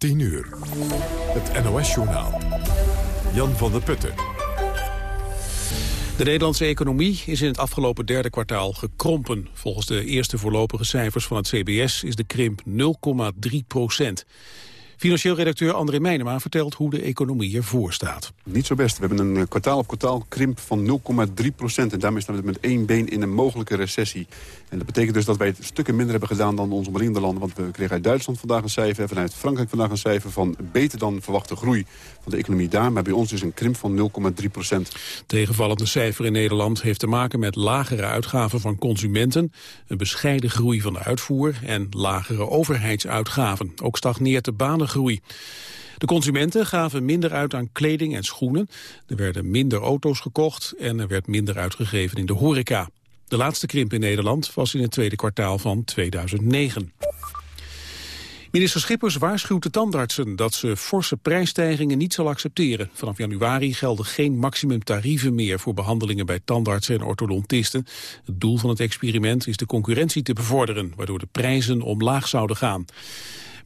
10 uur. Het NOS-journaal. Jan van der Putten. De Nederlandse economie is in het afgelopen derde kwartaal gekrompen. Volgens de eerste voorlopige cijfers van het CBS is de krimp 0,3 procent. Financieel redacteur André Meijnema vertelt hoe de economie ervoor staat. Niet zo best. We hebben een eh, kwartaal op kwartaal krimp van 0,3 procent. En daarmee staan we met één been in een mogelijke recessie. En dat betekent dus dat wij het stukken minder hebben gedaan dan onze omringende landen. Want we kregen uit Duitsland vandaag een cijfer. Vanuit Frankrijk vandaag een cijfer van beter dan verwachte groei van de economie daar. Maar bij ons is een krimp van 0,3 procent. Tegenvallende cijfer in Nederland heeft te maken met lagere uitgaven van consumenten. Een bescheiden groei van de uitvoer en lagere overheidsuitgaven. Ook stagneert de banen groei. De consumenten gaven minder uit aan kleding en schoenen. Er werden minder auto's gekocht en er werd minder uitgegeven in de horeca. De laatste krimp in Nederland was in het tweede kwartaal van 2009. Minister Schippers waarschuwt de tandartsen dat ze forse prijsstijgingen niet zal accepteren. Vanaf januari gelden geen maximumtarieven meer voor behandelingen bij tandartsen en orthodontisten. Het doel van het experiment is de concurrentie te bevorderen, waardoor de prijzen omlaag zouden gaan.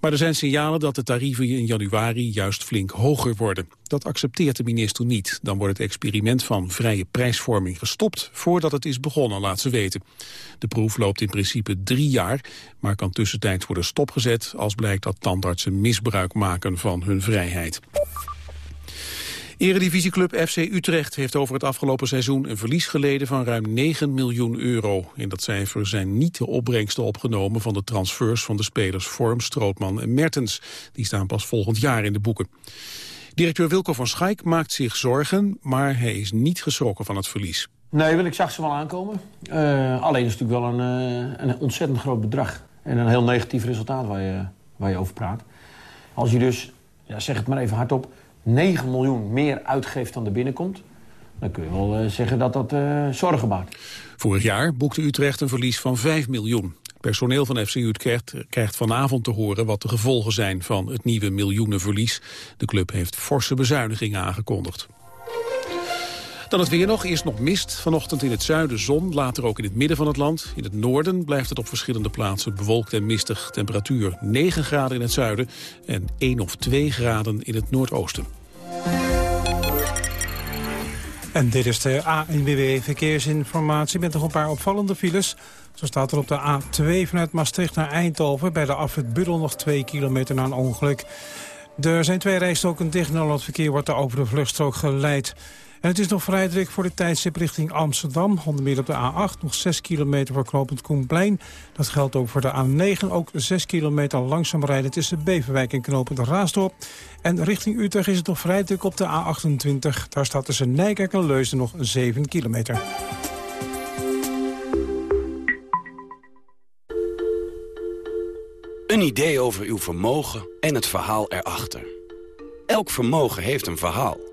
Maar er zijn signalen dat de tarieven in januari juist flink hoger worden. Dat accepteert de minister niet. Dan wordt het experiment van vrije prijsvorming gestopt voordat het is begonnen, laat ze weten. De proef loopt in principe drie jaar, maar kan tussentijds worden stopgezet als blijkt dat tandartsen misbruik maken van hun vrijheid. Eredivisieclub FC Utrecht heeft over het afgelopen seizoen een verlies geleden van ruim 9 miljoen euro. In dat cijfer zijn niet de opbrengsten opgenomen van de transfers van de spelers Vorm, Strootman en Mertens. Die staan pas volgend jaar in de boeken. Directeur Wilco van Schaik maakt zich zorgen, maar hij is niet geschrokken van het verlies. Nee, want ik zag ze wel aankomen. Uh, alleen is het natuurlijk wel een, uh, een ontzettend groot bedrag. En een heel negatief resultaat waar je, waar je over praat. Als je dus, ja, zeg het maar even hardop 9 miljoen meer uitgeeft dan er binnenkomt... dan kun je wel uh, zeggen dat dat uh, zorgen baart. Vorig jaar boekte Utrecht een verlies van 5 miljoen. Personeel van FC Utrecht krijgt vanavond te horen wat de gevolgen zijn van het nieuwe miljoenenverlies. De club heeft forse bezuinigingen aangekondigd. Dan het weer nog. Eerst nog mist. Vanochtend in het zuiden zon, later ook in het midden van het land. In het noorden blijft het op verschillende plaatsen bewolkt en mistig. Temperatuur 9 graden in het zuiden en 1 of 2 graden in het noordoosten. En dit is de ANWB Verkeersinformatie met nog een paar opvallende files. Zo staat er op de A2 vanuit Maastricht naar Eindhoven... bij de afrit Buddel nog 2 kilometer na een ongeluk. Er zijn twee rijstoken dicht en het verkeer wordt er over de vluchtstrook geleid. En het is nog vrij druk voor de tijdstip richting Amsterdam. Onder meer op de A8, nog 6 kilometer voor knooppunt Koenplein. Dat geldt ook voor de A9, ook 6 kilometer langzaam rijden tussen Beverwijk en knooppunt Raasdorp. En richting Utrecht is het nog vrij druk op de A28. Daar staat tussen Nijkerk en Leusden nog 7 kilometer. Een idee over uw vermogen en het verhaal erachter. Elk vermogen heeft een verhaal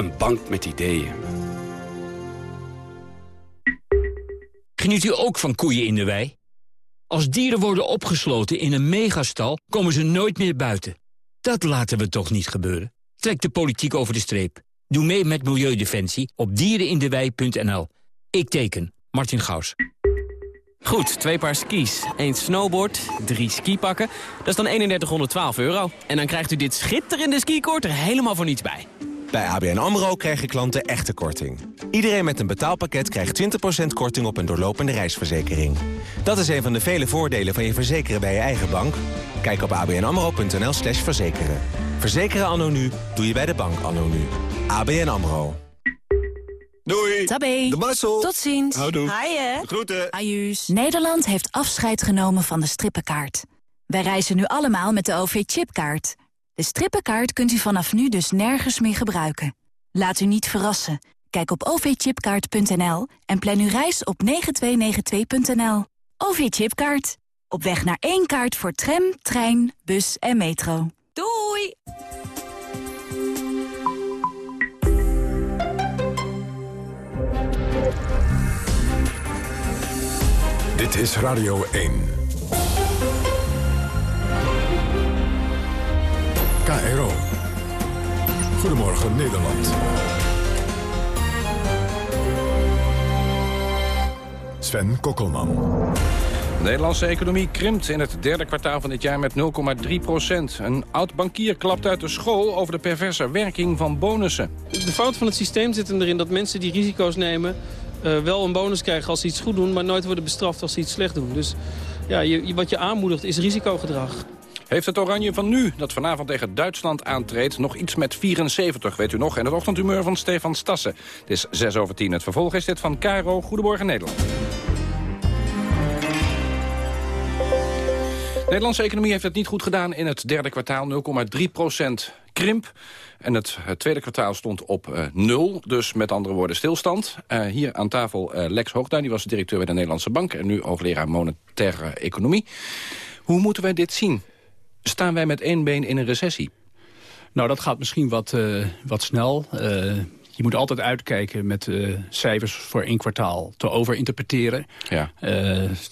een bank met ideeën. Geniet u ook van koeien in de wei? Als dieren worden opgesloten in een megastal, komen ze nooit meer buiten. Dat laten we toch niet gebeuren? Trek de politiek over de streep. Doe mee met Milieudefensie op dierenindewei.nl. Ik teken, Martin Gaus. Goed, twee paar skis, één snowboard, drie skipakken. Dat is dan 3112 euro. En dan krijgt u dit schitterende skikoord er helemaal voor niets bij. Bij ABN AMRO krijgen klanten echte korting. Iedereen met een betaalpakket krijgt 20% korting op een doorlopende reisverzekering. Dat is een van de vele voordelen van je verzekeren bij je eigen bank. Kijk op abnamro.nl slash verzekeren. Verzekeren anno nu doe je bij de bank anno nu. ABN AMRO. Doei. Tabé. De Marcel. Tot ziens. Houdoe. Haaien. Groeten. Ajuus. Nederland heeft afscheid genomen van de strippenkaart. Wij reizen nu allemaal met de OV-chipkaart. De strippenkaart kunt u vanaf nu dus nergens meer gebruiken. Laat u niet verrassen. Kijk op ovchipkaart.nl en plan uw reis op 9292.nl. OV-chipkaart. Op weg naar één kaart voor tram, trein, bus en metro. Doei! Dit is Radio 1. KRO. Goedemorgen Nederland. Sven Kokkelman. De Nederlandse economie krimpt in het derde kwartaal van dit jaar met 0,3 procent. Een oud bankier klapt uit de school over de perverse werking van bonussen. De fout van het systeem zit erin dat mensen die risico's nemen... Uh, wel een bonus krijgen als ze iets goed doen... maar nooit worden bestraft als ze iets slecht doen. Dus ja, je, wat je aanmoedigt is risicogedrag. Heeft het oranje van nu, dat vanavond tegen Duitsland aantreedt... nog iets met 74, weet u nog? En het ochtendhumeur van Stefan Stassen. Het is 6 over 10. Het vervolg is dit van Caro Goedemorgen Nederland. De Nederlandse economie heeft het niet goed gedaan in het derde kwartaal. 0,3 procent krimp. En het, tweede kwartaal stond op uh, nul, dus met andere woorden stilstand. Uh, hier aan tafel Lex Hoogduin, die was directeur bij de Nederlandse Bank... en nu hoogleraar monetaire economie. Hoe moeten wij dit zien? Staan wij met één been in een recessie? Nou, dat gaat misschien wat, wat snel. je moet altijd uitkijken met cijfers voor één kwartaal te overinterpreteren. Ja.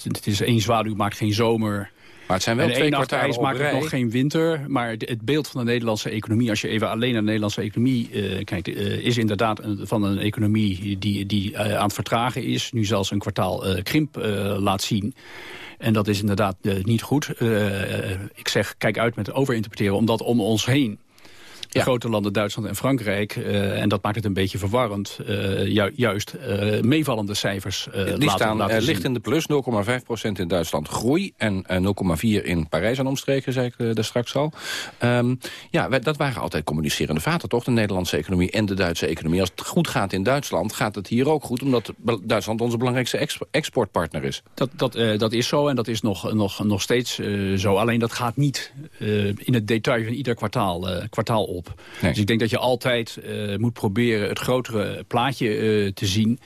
het is één zwaluw maakt geen zomer... Maar het zijn wel twee kwartalen op maakt het nog geen winter. Maar het beeld van de Nederlandse economie... als je even alleen naar de Nederlandse economie uh, kijkt... Uh, is inderdaad een, van een economie die, die uh, aan het vertragen is. Nu zelfs een kwartaal krimp laat zien. En dat is inderdaad niet goed. ik zeg, kijk uit met overinterpreteren. Omdat om ons heen de grote landen Duitsland en Frankrijk. Uh, en dat maakt het een beetje verwarrend. Uh, juist uh, meevallende cijfers Die laten, staan laten licht in de plus. 0,5% in Duitsland groei. En 0,4 in Parijs aan omstreken, zei ik daar straks al. Um, ja, wij, dat waren altijd communicerende vaten, toch? De Nederlandse economie en de Duitse economie. Als het goed gaat in Duitsland, gaat het hier ook goed. Omdat Duitsland onze belangrijkste exportpartner is. Dat, dat, dat is zo en dat is nog, nog, nog steeds zo. Alleen dat gaat niet in het detail van ieder kwartaal, kwartaal op. Dus ik denk dat je altijd uh, moet proberen het grotere plaatje uh, te zien.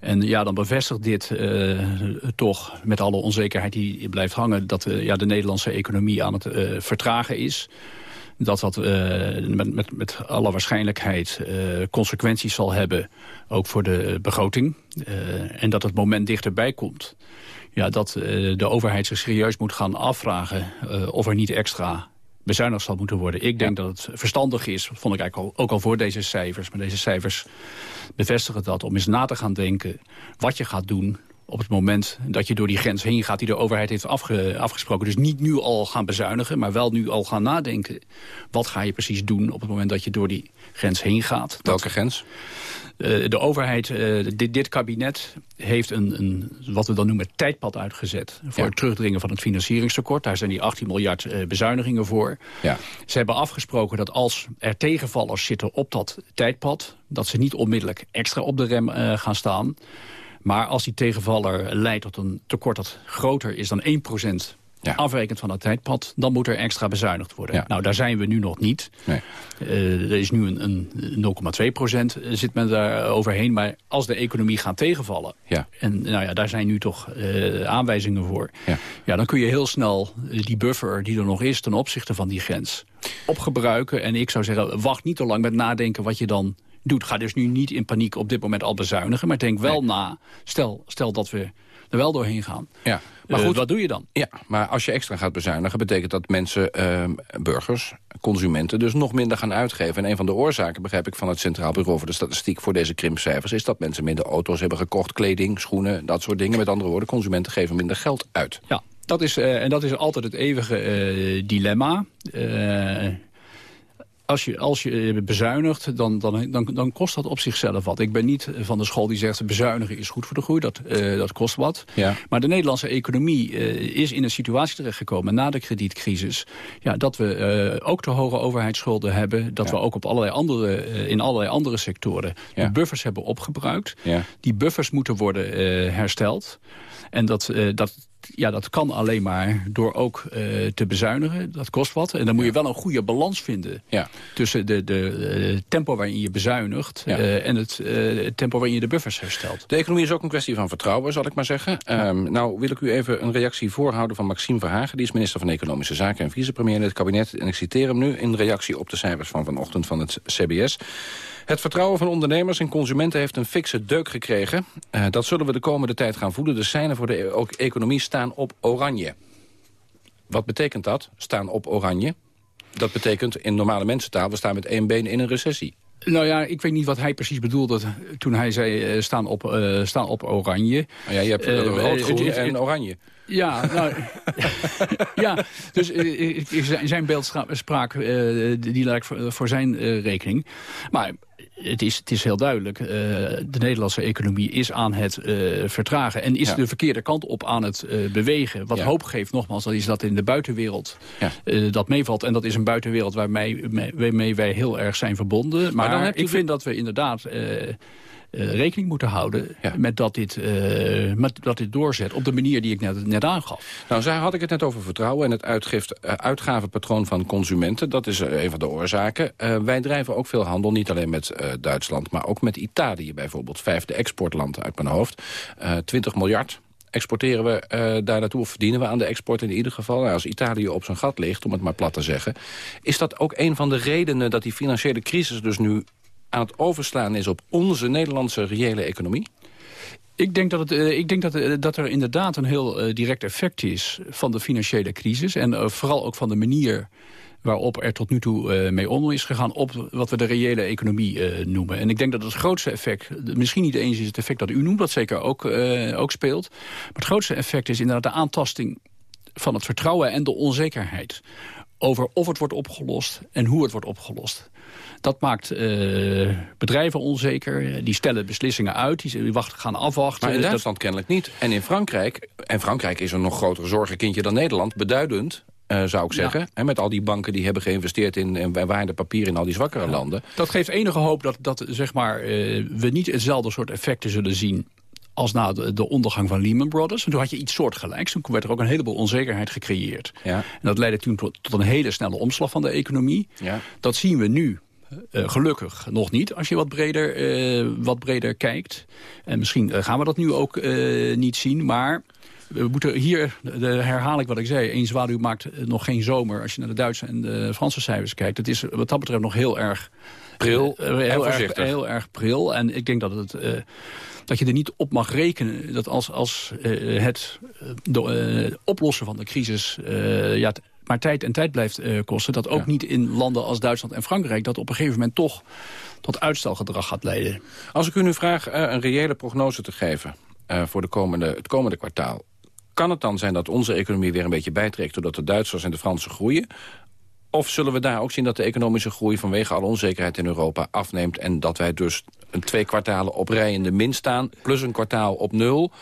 En ja, dan bevestigt dit uh, toch met alle onzekerheid die blijft hangen... dat ja, de Nederlandse economie aan het vertragen is dat dat met, met, met alle waarschijnlijkheid consequenties zal hebben... ook voor de begroting. en dat het moment dichterbij komt... Ja, dat de overheid zich serieus moet gaan afvragen... of er niet extra bezuinigd zal moeten worden. Ik denk dat het verstandig is, vond ik eigenlijk al, ook al voor deze cijfers... maar deze cijfers bevestigen dat, om eens na te gaan denken... wat je gaat doen op het moment dat je door die grens heen gaat... die de overheid heeft afgesproken. Dus niet nu al gaan bezuinigen, maar wel nu al gaan nadenken. Wat ga je precies doen op het moment dat je door die grens heen gaat? Welke grens? Uh, de overheid, uh, dit, dit, kabinet, heeft een, een, wat we dan noemen tijdpad uitgezet... voor het terugdringen van het financieringstekort. Daar zijn die 18 miljard uh, bezuinigingen voor. Ja. Ze hebben afgesproken dat als er tegenvallers zitten op dat tijdpad... dat ze niet onmiddellijk extra op de rem gaan staan... Maar als die tegenvaller leidt tot een tekort dat groter is dan 1 ja. afwijkend van het tijdpad, dan moet er extra bezuinigd worden. Nou, daar zijn we nu nog niet. Nee. Uh, er is nu een, een 0,2 procent eh, zit men daar overheen. Maar als de economie gaat tegenvallen, ja. en nou ja, daar zijn nu toch uh, aanwijzingen voor... Ja. ja, dan kun je heel snel die buffer die er nog is ten opzichte van die grens opgebruiken. En ik zou zeggen, wacht niet te lang met nadenken wat je dan doet. Ga dus nu niet in paniek op dit moment al bezuinigen. Maar denk wel na, stel, stel dat we er wel doorheen gaan. Ja. Maar goed, wat doe je dan? Ja, maar als je extra gaat bezuinigen... betekent dat mensen, uh, burgers, consumenten... dus nog minder gaan uitgeven. En een van de oorzaken, begrijp ik, van het Centraal Bureau... voor de Statistiek voor deze krimpcijfers... is dat mensen minder auto's hebben gekocht, kleding, schoenen... dat soort dingen. Met andere woorden, consumenten geven minder geld uit. Ja, dat is, uh, en dat is altijd het eeuwige uh, dilemma. Uh, als je, als je bezuinigt, dan, dan, dan, dan kost dat op zichzelf wat. Ik ben niet van de school die zegt bezuinigen is goed voor de groei. Dat, uh, dat kost wat. Ja. Maar de Nederlandse economie uh, is in een situatie terechtgekomen na de kredietcrisis. Ja, dat we uh, ook te hoge overheidsschulden hebben. Dat ja. we ook op allerlei andere, in allerlei andere sectoren ja. de buffers hebben opgebruikt. Die buffers moeten worden hersteld. En dat, dat, ja, dat kan alleen maar door ook uh, te bezuinigen. Dat kost wat. En dan moet je wel een goede balans vinden... Ja. tussen de, de uh, tempo waarin je bezuinigt... Ja. Uh, en het tempo waarin je de buffers herstelt. De economie is ook een kwestie van vertrouwen, zal ik maar zeggen. Ja. Um, nou wil ik u even een reactie voorhouden van Maxime Verhagen. Die is minister van Economische Zaken en vicepremier in het kabinet. En ik citeer hem nu in reactie op de cijfers van vanochtend van het CBS. Het vertrouwen van ondernemers en consumenten heeft een fikse deuk gekregen. Uh, dat zullen we de komende tijd gaan voelen. De seinen voor de e economie staan op oranje. Wat betekent dat, staan op oranje? Dat betekent in normale mensentaal, we staan met één been in een recessie. Nou ja, ik weet niet wat hij precies bedoelde toen hij zei uh, staan, op, uh, staan op oranje. Oh ja, je hebt uh, rood, groen en oranje. Ja, nou, ja, dus zijn beeldspraak die lijkt voor, voor zijn rekening. Maar het is, het is heel duidelijk, uh, de Nederlandse economie is aan het uh, vertragen... en is de verkeerde kant op aan het uh, bewegen. Wat hoop geeft, nogmaals, dat is dat in de buitenwereld ja. dat meevalt. En dat is een buitenwereld waarmee, waarmee wij heel erg zijn verbonden. Maar, maar dan ik vind dat we inderdaad uh, rekening moeten houden met, dat dit, uh, met dat dit doorzet op de manier die ik net, net aangaf. Nou, zij had ik het net over vertrouwen en het uitgift, uh, uitgavenpatroon van consumenten. Dat is een van de oorzaken. wij drijven ook veel handel, niet alleen met Duitsland, maar ook met Italië bijvoorbeeld. Vijfde exportland uit mijn hoofd. 20 miljard exporteren we uh, daar naartoe of verdienen we aan de export in ieder geval. Nou, als Italië op zijn gat ligt, om het maar plat te zeggen... is dat ook een van de redenen dat die financiële crisis dus nu aan het overslaan is op onze Nederlandse reële economie? Ik denk, dat, het, uh, ik denk dat, uh, dat er inderdaad een heel uh, direct effect is van de financiële crisis. En vooral ook van de manier waarop er tot nu toe mee om is gegaan... op wat we de reële economie noemen. En ik denk dat het grootste effect... misschien niet eens is het effect dat u noemt, dat zeker ook, ook speelt... maar het grootste effect is inderdaad de aantasting van het vertrouwen en de onzekerheid over of het wordt opgelost en hoe het wordt opgelost. Dat maakt uh, bedrijven onzeker. Die stellen beslissingen uit. Die wachten, gaan afwachten. Maar in Duitsland kennelijk niet. En in Frankrijk, en Frankrijk is een nog groter zorgenkindje dan Nederland... beduidend, uh, zou ik zeggen. Ja. met al die banken die hebben geïnvesteerd in, in waarde papier in al die zwakkere ja. landen. Dat geeft enige hoop dat, dat zeg maar, uh, we niet hetzelfde soort effecten zullen zien als na de, de, ondergang van Lehman Brothers. En toen had je iets soortgelijks. Toen werd er ook een heleboel onzekerheid gecreëerd. Ja. En dat leidde toen tot, tot, een hele snelle omslag van de economie. Ja. Dat zien we nu uh, gelukkig nog niet, als je wat breder, uh, wat breder kijkt. En misschien uh, gaan we dat nu ook niet zien, maar... We moeten hier, de, herhaal ik wat ik zei, één zwaluw maakt nog geen zomer. Als je naar de Duitse en de Franse cijfers kijkt. Het is wat dat betreft nog heel erg... Pril, heel, erg, heel erg pril. En ik denk dat het dat je er niet op mag rekenen dat als, als uh, het uh, oplossen van de crisis ja, maar tijd en tijd blijft uh, kosten... dat ook ja. niet in landen als Duitsland en Frankrijk... dat op een gegeven moment toch tot uitstelgedrag gaat leiden. Als ik u nu vraag uh, een reële prognose te geven... Uh, voor de komende, het komende kwartaal... kan het dan zijn dat onze economie weer een beetje bijtrekt... doordat de Duitsers en de Fransen groeien? Of zullen we daar ook zien dat de economische groei... vanwege alle onzekerheid in Europa afneemt... en dat wij dus een twee kwartalen op rij in de min staan... plus een kwartaal op nul...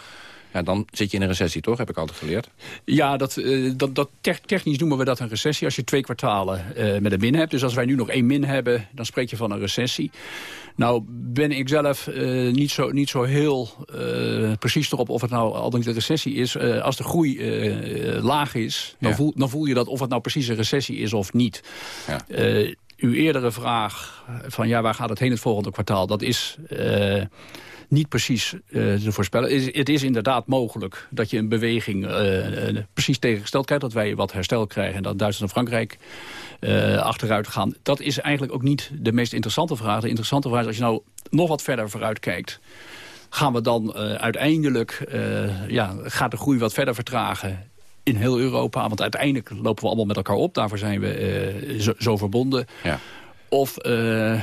Ja, dan zit je in een recessie, toch? Heb ik altijd geleerd. Ja, dat, uh, dat, dat technisch noemen we dat een recessie. Als je twee kwartalen uh, met een min hebt. Dus als wij nu nog één min hebben, dan spreek je van een recessie. Nou ben ik zelf uh, niet, zo, niet zo heel precies erop of het nou al een recessie is. als de groei laag is, dan, ja. voel, dan voel je dat of het nou precies een recessie is of niet. Ja. uw eerdere vraag van ja, waar gaat het heen het volgende kwartaal? Dat is niet precies uh, te voorspellen. Is, het is, inderdaad mogelijk dat je een beweging uh, uh, precies tegengesteld krijgt. Dat wij wat herstel krijgen en dat Duitsland en Frankrijk achteruit gaan. Dat is eigenlijk ook niet de meest interessante vraag. De interessante vraag is als je nou nog wat verder vooruit kijkt. Gaan we dan uiteindelijk, ja, gaat de groei wat verder vertragen in heel Europa. Want uiteindelijk lopen we allemaal met elkaar op. Daarvoor zijn we zo, zo, verbonden. Ja. Of uh,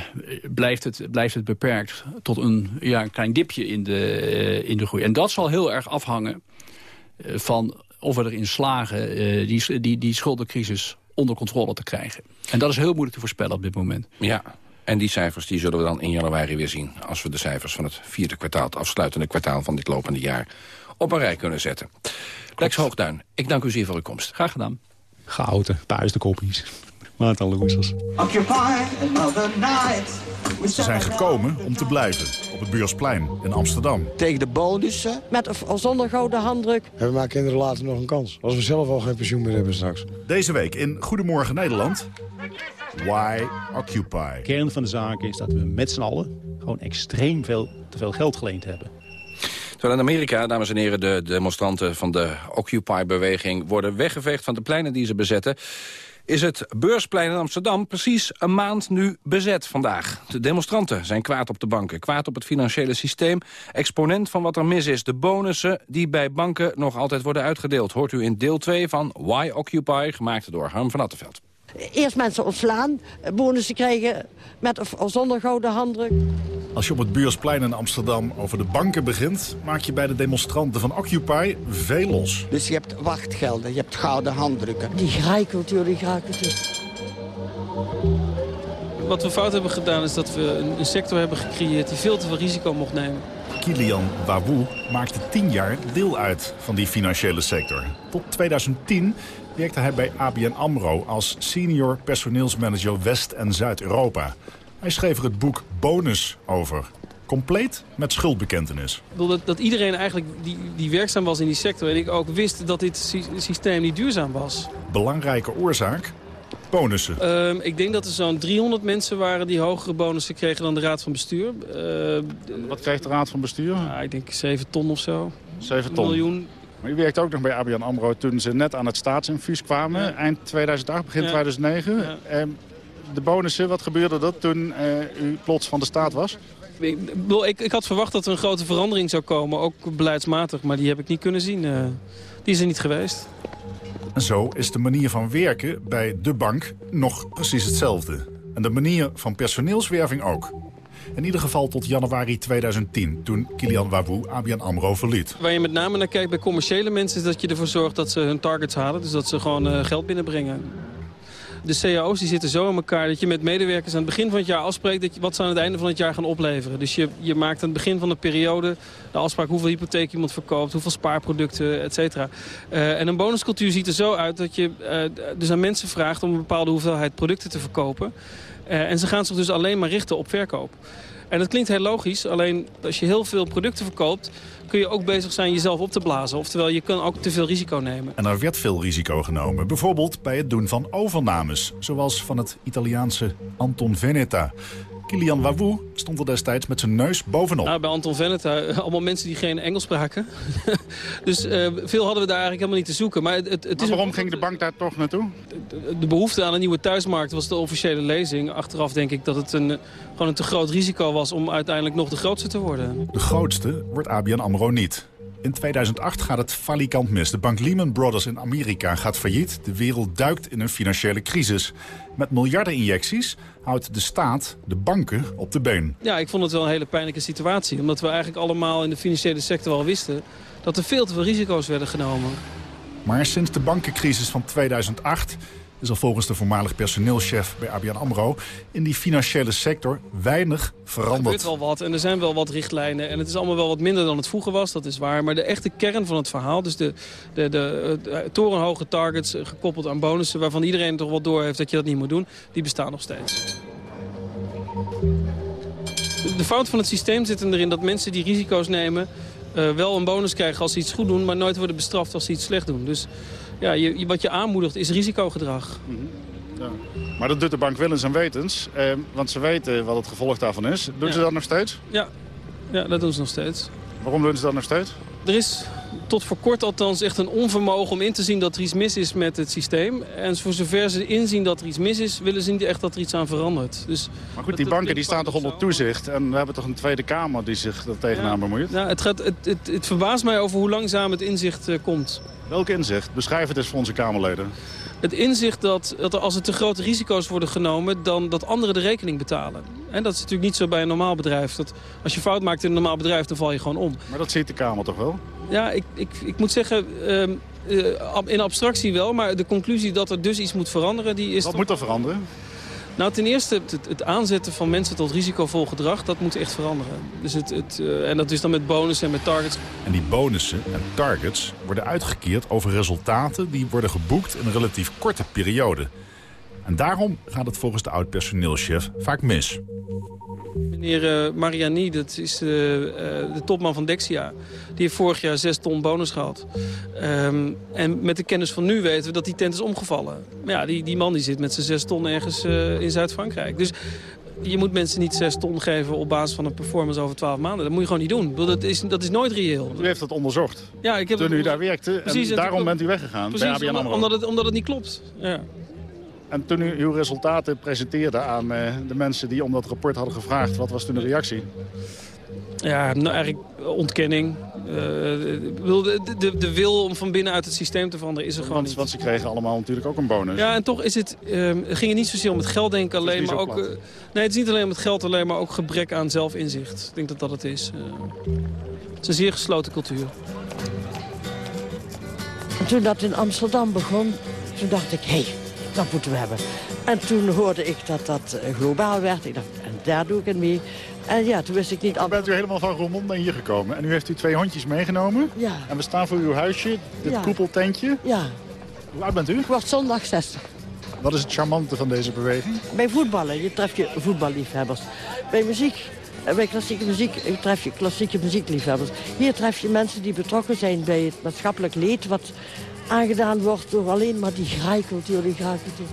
blijft, het, blijft het beperkt tot een, ja, een klein dipje in de, uh, in de groei. En dat zal heel erg afhangen uh, van of we erin slagen die, die, die schuldencrisis onder controle te krijgen. En dat is heel moeilijk te voorspellen op dit moment. Ja, en die cijfers die zullen we dan in januari weer zien... als we de cijfers van het vierde kwartaal, het afsluitende kwartaal van dit lopende jaar... op een rij kunnen zetten. Lex Hoogduin, ik dank u zeer voor uw komst. Graag gedaan. Gehouden, thuis de kopjes. Maarten Loesers. Ze zijn gekomen om te blijven op het Buursplein in Amsterdam. Tegen de bonussen. Met of zonder gouden handdruk. En we maken kinderen later nog een kans. Als we zelf al geen pensioen meer hebben straks. Deze week in Goedemorgen Nederland. Why Occupy? De kern van de zaak is dat we met z'n allen gewoon extreem veel te veel geld geleend hebben. Terwijl in Amerika, dames en heren, de demonstranten van de Occupy-beweging... worden weggeveegd van de pleinen die ze bezetten is het beursplein in Amsterdam precies een maand nu bezet vandaag. De demonstranten zijn kwaad op de banken, kwaad op het financiële systeem. Exponent van wat er mis is, de bonussen die bij banken nog altijd worden uitgedeeld. Hoort u in deel 2 van Why Occupy, gemaakt door Harm van Attenveld. Eerst mensen ontslaan, bonussen krijgen met of zonder gouden handdruk. Als je op het Beursplein in Amsterdam over de banken begint... maak je bij de demonstranten van Occupy veel los. Dus je hebt wachtgelden, je hebt gouden handdrukken. Die graaikultuur, die graaikultuur. Wat we fout hebben gedaan is dat we een, een sector hebben gecreëerd... die veel te veel risico mocht nemen. Kilian Wawoe maakte tien jaar deel uit van die financiële sector. Tot 2010 werkte hij bij ABN AMRO als senior personeelsmanager West- en Zuid-Europa. Hij schreef er het boek Bonus over. Compleet met schuldbekentenis. Ik bedoel, dat, dat iedereen eigenlijk die, die werkzaam was in die sector... en ik ook wist dat dit sy- systeem niet duurzaam was. Belangrijke oorzaak? Bonussen. Ehm, ik denk dat er zo'n 300 mensen waren die hogere bonussen kregen dan de raad van bestuur. Ehm, Wat kreeg de raad van bestuur? ja, ik denk 7 ton of zo. 7 ton. miljoen. Maar u werkte ook nog bij ABN AMRO toen ze net aan het staatsinfuus kwamen. Eind 2008, begin Ja. 2009. Ehm, de bonussen, wat gebeurde dat toen eh, u plots van de staat was? Ik, bedoel, ik, ik had verwacht dat er een grote verandering zou komen, ook beleidsmatig. Maar die heb ik niet kunnen zien. eh. die is er niet geweest. En zo is de manier van werken bij de bank nog precies hetzelfde. En de manier van personeelswerving ook. In ieder geval tot januari 2010, toen Kilian Wawoe ABN AMRO verliet. Waar je met name naar kijkt bij commerciële mensen... is dat je ervoor zorgt dat ze hun targets halen. Dus dat ze gewoon eh, geld binnenbrengen. De cao's die zitten zo in elkaar dat je met medewerkers aan het begin van het jaar afspreekt... Dat je, wat ze aan het einde van het jaar gaan opleveren. Dus je, je maakt aan het begin van de periode de afspraak hoeveel hypotheek iemand verkoopt... hoeveel spaarproducten, et cetera. Eh, en een bonuscultuur ziet er zo uit dat je eh, dus aan mensen vraagt... om een bepaalde hoeveelheid producten te verkopen. Eh, en ze gaan zich dus alleen maar richten op verkoop. En dat klinkt heel logisch, alleen als je heel veel producten verkoopt... kun je ook bezig zijn jezelf op te blazen. Oftewel, je kan ook te veel risico nemen. En er werd veel risico genomen. Bijvoorbeeld bij het doen van overnames. Zoals van het Italiaanse Anton Veneta. Kilian Wawoe stond er destijds met zijn neus bovenop. Nou, bij Anton Veneta, eh, allemaal mensen die geen Engels spraken. dus eh, veel hadden we daar eigenlijk helemaal niet te zoeken. Maar, het, het, het is waarom ging de bank daar toch naartoe? De, de behoefte aan een nieuwe thuismarkt was de officiële lezing. Achteraf denk ik dat het een, gewoon een te groot risico was om uiteindelijk nog de grootste te worden. De grootste wordt ABN AMRO niet. In 2008 gaat het falikant mis. De bank Lehman Brothers in Amerika gaat failliet. De wereld duikt in een financiële crisis. Met miljardeninjecties houdt de staat de banken op de been. Ja, ik vond het wel een hele pijnlijke situatie. Omdat we eigenlijk allemaal in de financiële sector wel wisten... dat er veel te veel risico's werden genomen. Maar sinds de bankencrisis van 2008 is er volgens de voormalig personeelschef bij ABN AMRO... in die financiële sector weinig Er veranderd. gebeurt wel wat en er zijn wel wat richtlijnen. En het is allemaal wel wat minder dan het vroeger was, dat is waar. Maar de echte kern van het verhaal, dus de, de, de, de torenhoge targets... eh, gekoppeld aan bonussen, waarvan iedereen toch wel door heeft dat je dat niet moet doen... die bestaan nog steeds. De fout van het systeem zit erin dat mensen die risico's nemen... eh, wel een bonus krijgen als ze iets goed doen... maar nooit worden bestraft als ze iets slecht doen. Dus ja, je, wat je aanmoedigt is risicogedrag. Ja. Maar dat doet de bank willens en wetens. Eh, want ze weten wat het gevolg daarvan is. Doen Ja. ze dat nog steeds? Ja. ja, dat doen ze nog steeds. Waarom doen ze dat nog steeds? Er is tot voor kort althans echt een onvermogen om in te zien dat er iets mis is met het systeem. En voor zover ze inzien dat er iets mis is, willen ze niet echt dat er iets aan verandert. Dus Maar goed, die banken die staan toch onder toezicht. En we hebben toch een Tweede Kamer die zich er tegenaan bemoeit. nou, het, gaat, het, het, het verbaast mij over hoe langzaam het inzicht eh, komt. Welk inzicht? Beschrijf het eens voor onze Kamerleden. Het inzicht dat, dat als er te grote risico's worden genomen... dan dat anderen de rekening betalen. En dat is natuurlijk niet zo bij een normaal bedrijf. Dat als je fout maakt in een normaal bedrijf, dan val je gewoon om. Maar dat ziet de Kamer toch wel? Ja, ik, ik, ik moet zeggen, ehm, eh, in abstractie wel. Maar de conclusie dat er dus iets moet veranderen, die is... Wat toch- moet er veranderen? Nou, ten eerste het, het- aanzetten van mensen tot risicovol gedrag, dat moet echt veranderen. Dus het, het, eh, en dat is dan met bonussen en met targets. En die bonussen en targets worden uitgekeerd over resultaten die worden geboekt in een relatief korte periode. En daarom gaat het volgens de oud-personeelschef vaak mis. Meneer eh, Mariani, dat is de, eh, de topman van Dexia. Die heeft vorig jaar 6 ton bonus gehad. Ehm, en met de kennis van nu weten we dat die tent is omgevallen. Maar ja, die, die man die zit met zijn 6 ton ergens eh, in Zuid-Frankrijk. Dus je moet mensen niet 6 ton geven op basis van een performance over 12 maanden. Dat moet je gewoon niet doen. Dat is, dat is nooit reëel. U heeft dat onderzocht. Ja, ik heb Toen u daar werkte. Precies, en daarom bent u weggegaan Precies, bij ABN omdat, AMRO. omdat, het, omdat het niet klopt. Ja. En toen u uw resultaten presenteerde aan eh, de mensen die om dat rapport hadden gevraagd... wat was toen de reactie? Ja, nou, eigenlijk ontkenning. Uh, de, de, de, wil om van binnenuit het systeem te veranderen is er gewoon niet. Want ze kregen allemaal natuurlijk ook een bonus. Ja, en toch is het, uh, ging het niet zozeer om het geld denken alleen, maar ook... Uh, nee, het is niet alleen om het geld alleen, maar ook gebrek aan zelfinzicht. Ik denk dat dat het is. het is een zeer gesloten cultuur. En toen dat in Amsterdam begon, toen dacht ik, hé, hey, dat moeten we hebben. En toen hoorde ik dat dat globaal werd. Ik dacht, en daar doe ik het mee. En ja, toen wist ik niet... Toen bent u helemaal van Roermond naar hier gekomen. En nu heeft u twee hondjes meegenomen. Ja. En we staan voor uw huisje, dit koepeltentje. Ja. Hoe oud bent u? Ik word zondag 60. Wat is het charmante van deze beweging? Bij voetballen, je treft je voetballiefhebbers. Bij muziek, eh, bij klassieke muziek tref je klassieke muziekliefhebbers. Hier tref je mensen die betrokken zijn bij het maatschappelijk leed... wat aangedaan wordt door alleen maar die graaikultuur, die graaikultuur.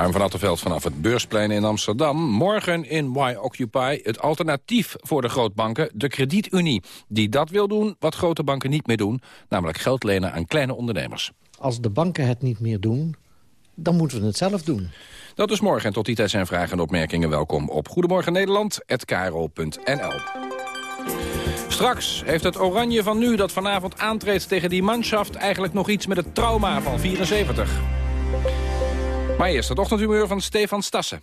Harm van Attenveld vanaf het Beursplein in Amsterdam. Morgen in Why Occupy het alternatief voor de grootbanken, de kredietunie. Die dat wil doen wat grote banken niet meer doen, namelijk geld lenen aan kleine ondernemers. Als de banken het niet meer doen, dan moeten we het zelf doen. Dat is morgen en tot die tijd zijn vragen en opmerkingen welkom op Goedemorgen Nederland@kro.nl. Straks heeft het Oranje van nu dat vanavond aantreedt tegen die manschaft... eigenlijk nog iets met het trauma van 74. Maar eerst het ochtendhumeur van Stefan Stassen.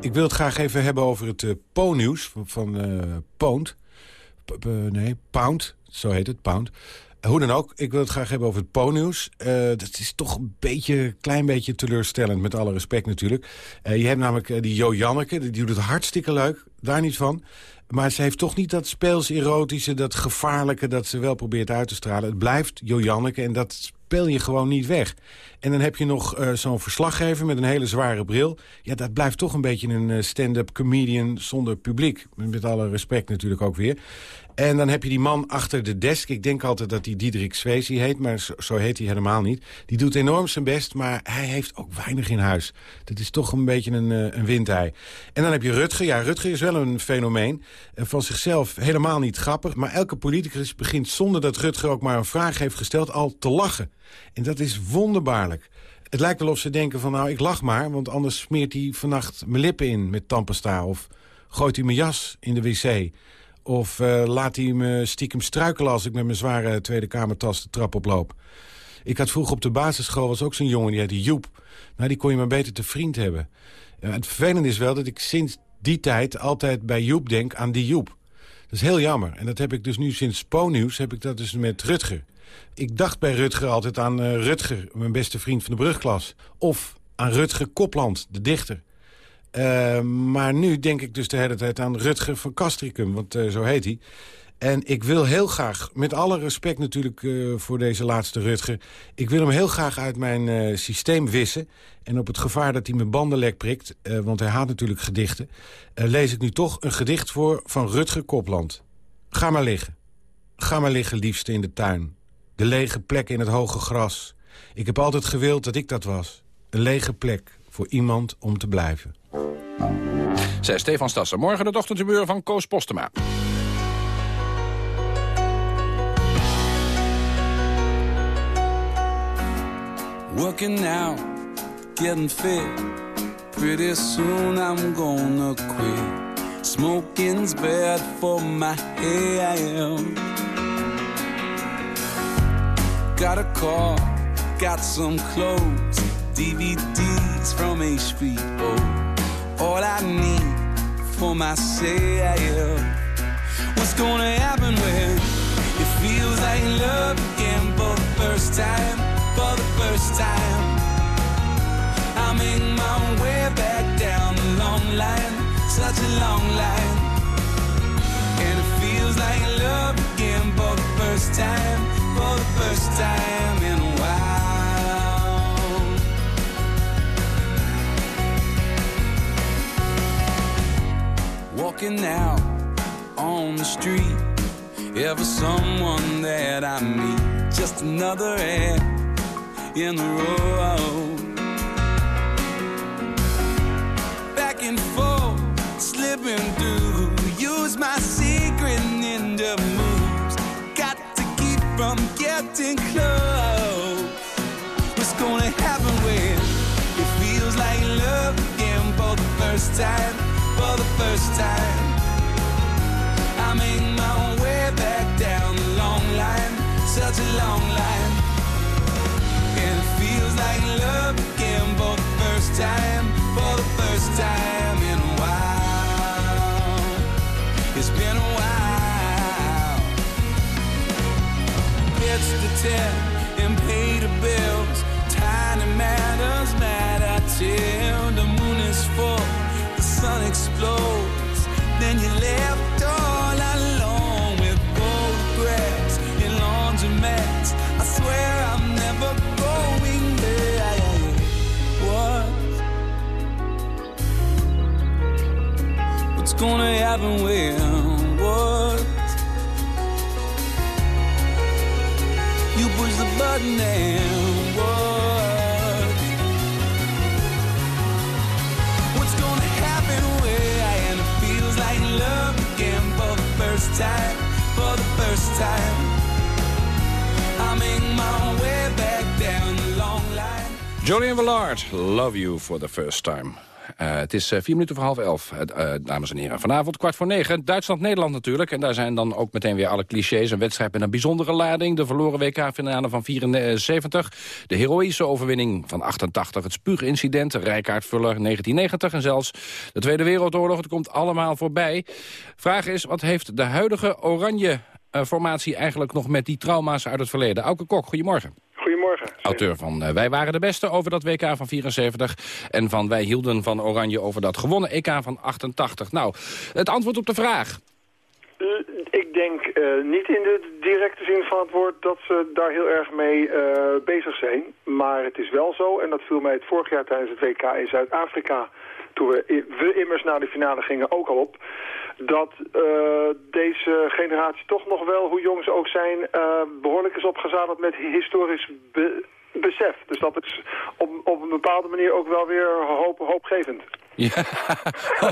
Ik wil het graag even hebben over het uh, Po-nieuws van, van uh, Pound. P nee, Pound, zo heet het, Pound. Hoe dan ook, ik wil het graag hebben over het Po-nieuws. Uh, dat is toch een beetje, klein beetje teleurstellend, met alle respect natuurlijk. Uh, je hebt namelijk uh, die Jo Janneke, die doet het hartstikke leuk, daar niet van. Maar ze heeft toch niet dat speels-erotische, dat gevaarlijke... dat ze wel probeert uit te stralen. Het blijft Jo Janneke en dat speel je gewoon niet weg. En dan heb je nog uh, zo'n verslaggever met een hele zware bril. Ja, dat blijft toch een beetje een stand-up comedian zonder publiek. Met alle respect natuurlijk ook weer. En dan heb je die man achter de desk. Ik denk altijd dat hij Diederik Swayze heet, maar zo, heet hij helemaal niet. Die doet enorm zijn best, maar hij heeft ook weinig in huis. Dat is toch een beetje een, een windei. En dan heb je Rutger. Ja, Rutger is wel een fenomeen. Van zichzelf helemaal niet grappig. Maar elke politicus begint zonder dat Rutger ook maar een vraag heeft gesteld... al te lachen. En dat is wonderbaarlijk. Het lijkt wel of ze denken van nou, ik lach maar... want anders smeert hij vannacht mijn lippen in met tandpasta... of gooit hij mijn jas in de wc... Of uh, laat hij me stiekem struikelen als ik met mijn zware Tweede Kamertas de trap oploop. Ik had vroeger op de basisschool was ook zo'n jongen, die heette Joep. Nou, die kon je maar beter te vriend hebben. Uh, het vervelende is wel dat ik sinds die tijd altijd bij Joep denk aan die Joep. Dat is heel jammer. En dat heb ik dus nu sinds Po-nieuws, heb ik dat dus met Rutger. Ik dacht bij Rutger altijd aan uh, Rutger, mijn beste vriend van de brugklas. Of aan Rutger Kopland, de dichter. Uh, maar nu denk ik dus de hele tijd aan Rutger van Castricum, want uh, zo heet hij. En ik wil heel graag, met alle respect natuurlijk uh, voor deze laatste Rutger... ik wil hem heel graag uit mijn systeem wissen. En op het gevaar dat hij mijn banden lek prikt, want hij haat natuurlijk gedichten... lees ik nu toch een gedicht voor van Rutger Kopland. Ga maar liggen. Ga maar liggen, liefste, in de tuin. De lege plek in het hoge gras. Ik heb altijd gewild dat ik dat was. Een lege plek voor iemand om te blijven. Zij Stefan Stassen. Morgen de ochtendhumeur van Koos Postema. Working out, getting fit. Pretty soon I'm gonna quit. Smoking's bad for my. Got a car, got some clothes, DVDs from HBO all I need for myself. What's gonna happen when it feels like love again for the first time? For the first time, I make my way back down the long line, such a long line, walking out on the street. Ever someone that I meet, just another head in the road. Back and forth, slipping through. Use my secret ninja moves. Got to keep from getting close. What's gonna happen when it feels like love again for the first time? First time, I make my way back down the long line, such a long line. And it feels like love again for the first time, for the first time in a while. It's been a while. It's the ten and pay the bills. Tiny matters matter till the moon is full, the explodes. Then you're left all alone with photographs in laundromats. I swear I'm never going there. What? What's gonna happen when? What? You push the button and time? For the first time, I make my way back down the long line. Jolien Willard, Love You for the First Time. Eh, het is eh, vier minuten voor half elf, eh, dames en heren. Vanavond kwart voor negen, Duitsland-Nederland natuurlijk. En daar zijn dan ook meteen weer alle clichés. Een wedstrijd met een bijzondere lading. De verloren WK-finale van 74. De heroïsche overwinning van 88. Het spuugincident, Rijkaard-Vuller 1990. En zelfs de Tweede Wereldoorlog. Het komt allemaal voorbij. Vraag is, wat heeft de huidige oranje formatie eigenlijk nog met die trauma's uit het verleden? Auke Kok, goedemorgen. Goedemorgen. Auteur van eh, Wij waren de beste over dat WK van 74. En van Wij hielden van Oranje over dat gewonnen EK van 88. Nou, het antwoord op de vraag. Eh, Ik denk eh, niet in de directe zin van het woord dat ze daar heel erg mee bezig zijn. Maar het is wel zo, en dat viel mij het vorig jaar tijdens het WK in Zuid-Afrika... toen we, we immers naar de finale gingen ook al op... dat eh, deze generatie toch nog wel, hoe jong ze ook zijn... eh, behoorlijk is opgezadeld met historisch be- besef. Dus dat is op, op een bepaalde manier ook wel weer hoop, hoopgevend. Ja,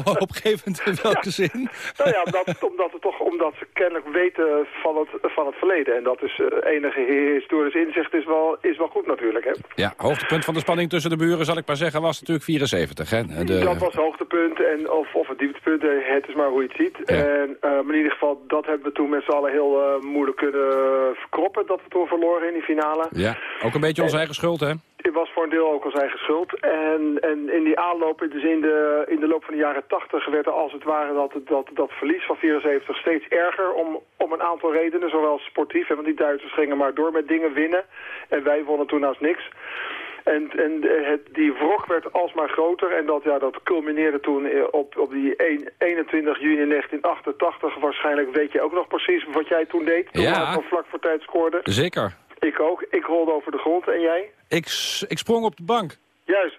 opgevend in welke zin? Nou ja, omdat, omdat, het toch, omdat ze kennelijk weten van het, van het verleden. En dat is eh, enige historisch inzicht is wel, is wel goed natuurlijk. Hè? Ja, hoogtepunt van de spanning tussen de buren, zal ik maar zeggen, was natuurlijk 74. Hè? De, Dat was hoogtepunt, en, of, of het dieptepunt, eh, het is maar hoe je het ziet. En, maar in ieder geval, dat hebben we toen met z'n allen heel eh, moeilijk kunnen verkroppen, dat we toen verloren in die finale. Ja, ook een beetje onze eigen schuld, hè? Het was voor een deel ook als eigen schuld. En, en in die aanloop, dus in de, in de loop van de jaren 80, werd er als het ware dat, dat, dat verlies van 74 steeds erger. Om, om een aantal redenen, zowel sportief, hè, want die Duitsers gingen maar door met dingen winnen. En wij wonnen toen naast niks. En, en het, die wrok werd alsmaar groter en dat, ja, dat culmineerde toen eh, op, op die 1, 21 juni 1988. Waarschijnlijk weet je ook nog precies wat jij toen deed. Toen Ja. Vlak voor tijd scoorde. Zeker. Ik ook. Ik rolde over de grond en jij? Ik, ik sprong op de bank. Juist.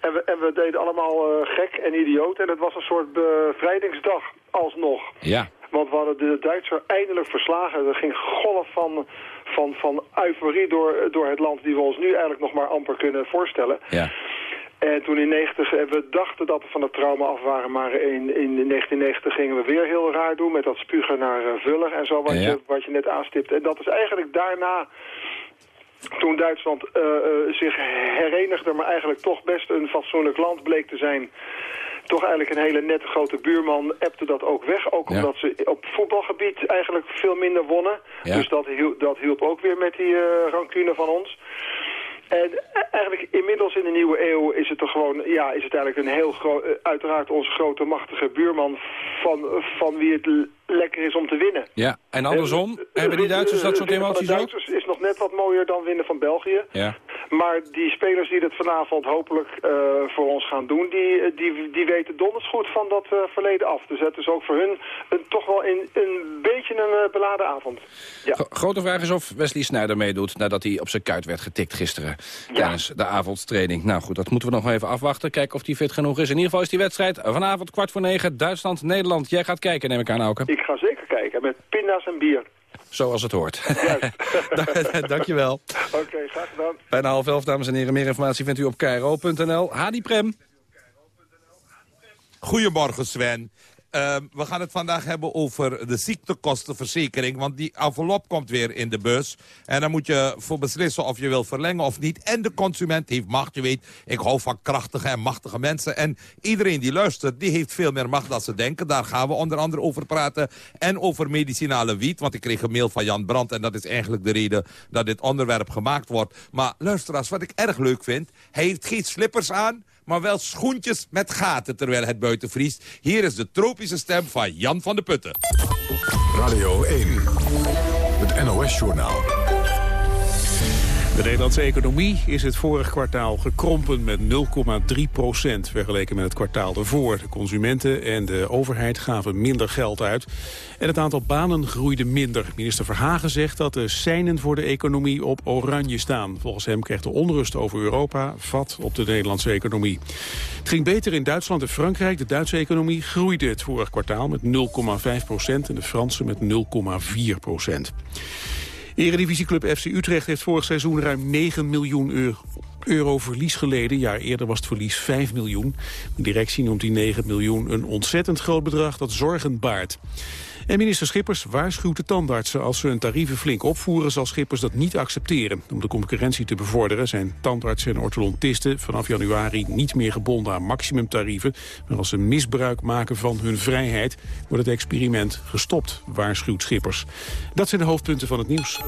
En we, en we deden allemaal eh, gek en idioot. En het was een soort bevrijdingsdag alsnog. Ja. Want we hadden de Duitser eindelijk verslagen. Er ging golf van, van, van euforie door, door het land die we ons nu eigenlijk nog maar amper kunnen voorstellen. Ja. En toen in 90, en we dachten dat we van het trauma af waren, maar in, in 1990 gingen we weer heel raar doen met dat spugen naar eh, Vuller en zo, wat, Ja. je, wat je net aanstipte. En dat is eigenlijk daarna, toen Duitsland eh, eh, zich herenigde, maar eigenlijk toch best een fatsoenlijk land bleek te zijn, toch eigenlijk een hele nette grote buurman, appte dat ook weg. Ook Ja. omdat ze op voetbalgebied eigenlijk veel minder wonnen. Ja. Dus dat hielp, dat hielp ook weer met die eh rancune van ons. En eigenlijk inmiddels in de nieuwe eeuw is het toch gewoon, ja, is het eigenlijk een heel groot, eh, uiteraard onze grote machtige buurman van, van wie het lekker is om te winnen. Ja, en andersom, hebben die Duitsers dat soort de emoties ook? Duitsers is nog net wat mooier dan winnen van België. Ja. Maar die spelers die dat vanavond hopelijk eh, voor ons gaan doen, die, eh, die, die weten donders goed van dat eh, verleden af. Dus het is ook voor hun een, toch wel een, een beetje een eh, beladen avond. Ja. Gro- Grote vraag is of Wesley Sneijder meedoet nadat hij op zijn kuit werd getikt gisteren tijdens de avondtraining. Nou goed, dat moeten we nog even afwachten. Kijken of hij fit genoeg is. In ieder geval is die wedstrijd vanavond kwart voor negen. Duitsland-Nederland. Jij gaat kijken, neem ik aan, Auke. Ik ga zeker kijken met pinda's en bier. Zoals het hoort. Dankjewel. Oké, graag gedaan. Bijna half elf, dames en heren. Meer informatie vindt u op kro.nl. Hadi Prem. Goedemorgen Sven. Ehm, we gaan het vandaag hebben over de ziektekostenverzekering. Want die envelop komt weer in de bus. En dan moet je voor beslissen of je wil verlengen of niet. En de consument heeft macht. Je weet, ik hou van krachtige en machtige mensen. En iedereen die luistert, die heeft veel meer macht dan ze denken. Daar gaan we onder andere over praten. En over medicinale wiet. Want ik kreeg een mail van Jan Brandt. En dat is eigenlijk de reden dat dit onderwerp gemaakt wordt. Maar luisteraars, wat ik erg leuk vind. Hij heeft geen slippers aan maar wel schoentjes met gaten terwijl het buiten vriest. Hier is de tropische stem van Jan van de Putten. Radio 1, het NOS-journaal. De Nederlandse economie is het vorig kwartaal gekrompen met 0,3 procent vergeleken met het kwartaal ervoor. De consumenten en de overheid gaven minder geld uit en het aantal banen groeide minder. Minister Verhagen zegt dat de seinen voor de economie op oranje staan. Volgens hem krijgt de onrust over Europa vat op de Nederlandse economie. Het ging beter in Duitsland en Frankrijk. De Duitse economie groeide het vorig kwartaal met 0,5 procent en de Franse met 0,4 procent. Eredivisieclub FC Utrecht heeft vorig seizoen ruim 9 miljoen euro verlies geleden. Jaar eerder was het verlies 5 miljoen. De directie noemt die 9 miljoen een ontzettend groot bedrag dat zorgen baart. En minister Schippers waarschuwt de tandartsen als ze hun tarieven flink opvoeren zal Schippers dat niet accepteren. Om de concurrentie te bevorderen zijn tandartsen en orthodontisten vanaf januari niet meer gebonden aan maximumtarieven. Maar als ze misbruik maken van hun vrijheid wordt het experiment gestopt, waarschuwt Schippers. Dat zijn de hoofdpunten van het nieuws.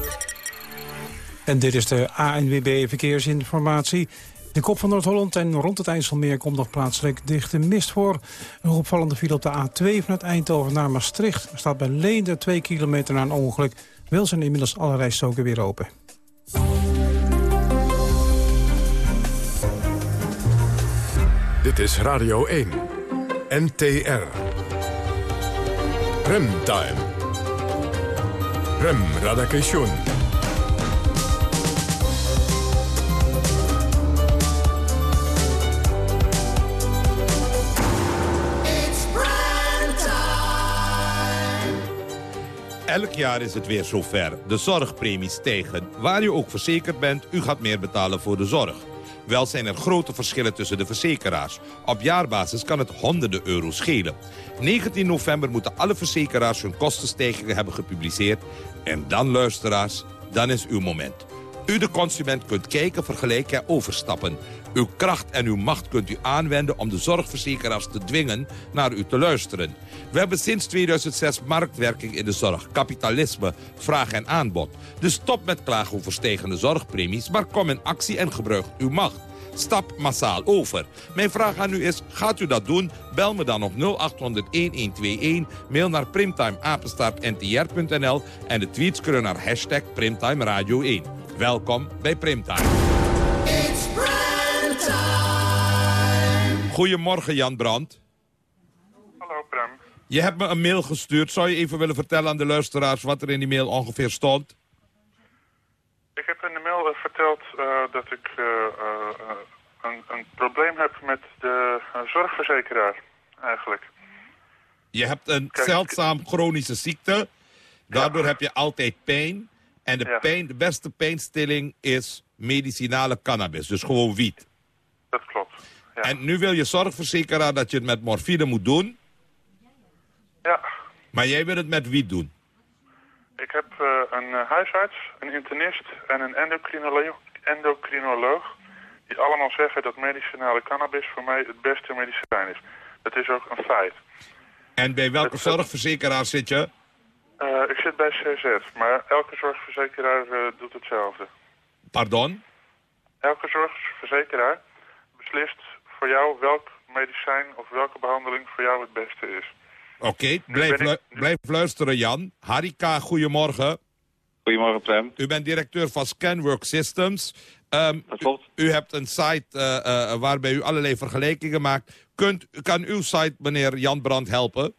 En dit is de ANWB Verkeersinformatie. De kop van Noord-Holland en rond het IJsselmeer komt nog plaatselijk dichte mist voor. Een opvallende file op de A2 vanuit Eindhoven naar Maastricht. Er staat bij Leende 2 kilometer na een ongeluk. Wel zijn inmiddels alle rijstoken weer open. Dit is Radio 1. NTR. Remtime. Rem Radakation. Elk jaar is het weer zover. De zorgpremies stijgen. Waar u ook verzekerd bent, u gaat meer betalen voor de zorg. Wel zijn er grote verschillen tussen de verzekeraars. Op jaarbasis kan het honderden euro's schelen. 19 november moeten alle verzekeraars hun kostenstijgingen hebben gepubliceerd. En dan, luisteraars, dan is uw moment. U, de consument, kunt kijken, vergelijken en overstappen. Uw kracht en uw macht kunt u aanwenden om de zorgverzekeraars te dwingen naar u te luisteren. We hebben sinds 2006 marktwerking in de zorg, kapitalisme, vraag en aanbod. Dus stop met klagen over stijgende zorgpremies, maar kom in actie en gebruik uw macht. Stap massaal over. Mijn vraag aan u is, gaat u dat doen? Bel me dan op 0800-1121, mail naar primtimeapenstaartntr.nl en de tweets kunnen naar hashtag Primtime Radio 1. Welkom bij Primtime. Goedemorgen Jan Brandt. Je hebt me een mail gestuurd. Zou je even willen vertellen aan de luisteraars wat er in die mail ongeveer stond? Ik heb in de mail uh, verteld uh, dat ik uh, een, een, probleem heb met de zorgverzekeraar eigenlijk. Je hebt een Kijk, zeldzaam chronische ziekte. Daardoor ja. heb je altijd pijn. En de, ja. pijn, de beste pijnstilling is medicinale cannabis. Dus gewoon wiet. Dat klopt. Ja. En nu wil je zorgverzekeraar dat je het met morfine moet doen. Ja. Maar jij wil het met wiet doen. Ik heb uh, een uh, huisarts, een internist en een endocrinoloog, endocrinoloog... die allemaal zeggen dat medicinale cannabis voor mij het beste medicijn is. Dat is ook een feit. En bij welke het, zorgverzekeraar zit je? Uh, ik zit bij CZ, maar elke zorgverzekeraar doet hetzelfde. Pardon? Elke zorgverzekeraar beslist voor jou welk medicijn of welke behandeling voor jou het beste is. Oké, okay, blijf, lu blijf luisteren Jan. Harika, goedemorgen. Goedemorgen Prem. U bent directeur van Scanwork Systems. Um, dat klopt. U, u, hebt een site uh, uh, waarbij u allerlei vergelijkingen maakt. Kunt, kan uw site meneer Jan Brand helpen?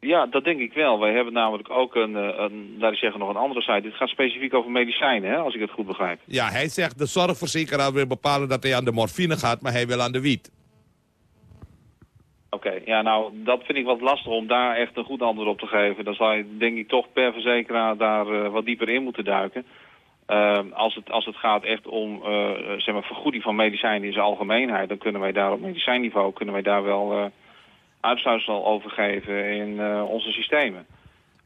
Ja, dat denk ik wel. Wij hebben namelijk ook een, een laat ik zeggen, nog een andere site. Dit gaat specifiek over medicijnen, hè, als ik het goed begrijp. Ja, hij zegt de zorgverzekeraar wil bepalen dat hij aan de morfine gaat, maar hij wil aan de wiet. Oké, ja nou, dat vind ik wat lastig om daar echt een goed antwoord op te geven. Dan zou je denk ik toch per verzekeraar daar uh, wat dieper in moeten duiken. Uh, als, het, als het gaat echt om uh, zeg maar, vergoeding van medicijnen in zijn algemeenheid... dan kunnen wij daar op medicijnniveau kunnen wij daar wel uitsluitsel overgeven in eh, onze systemen.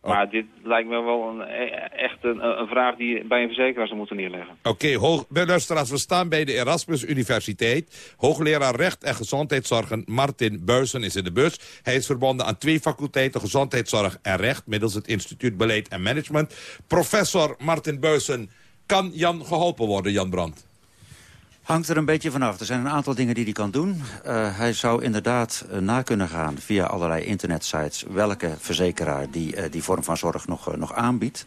Maar dit lijkt me wel een, e- echt een, een vraag die bij een verzekeraar zou moeten neerleggen. Oké, okay, luisteraars, we staan bij de Erasmus Universiteit. Hoogleraar Recht en Gezondheidszorgen Martin Buizen is in de bus. Hij is verbonden aan twee faculteiten, Gezondheidszorg en Recht... middels het Instituut Beleid en Management. Professor Martin Buizen, kan Jan geholpen worden, Jan Brandt? Hangt er een beetje vanaf. Er zijn een aantal dingen die hij kan doen. Uh, hij zou inderdaad uh, na kunnen gaan via allerlei internetsites... welke verzekeraar die uh, die vorm van zorg nog, nog aanbiedt.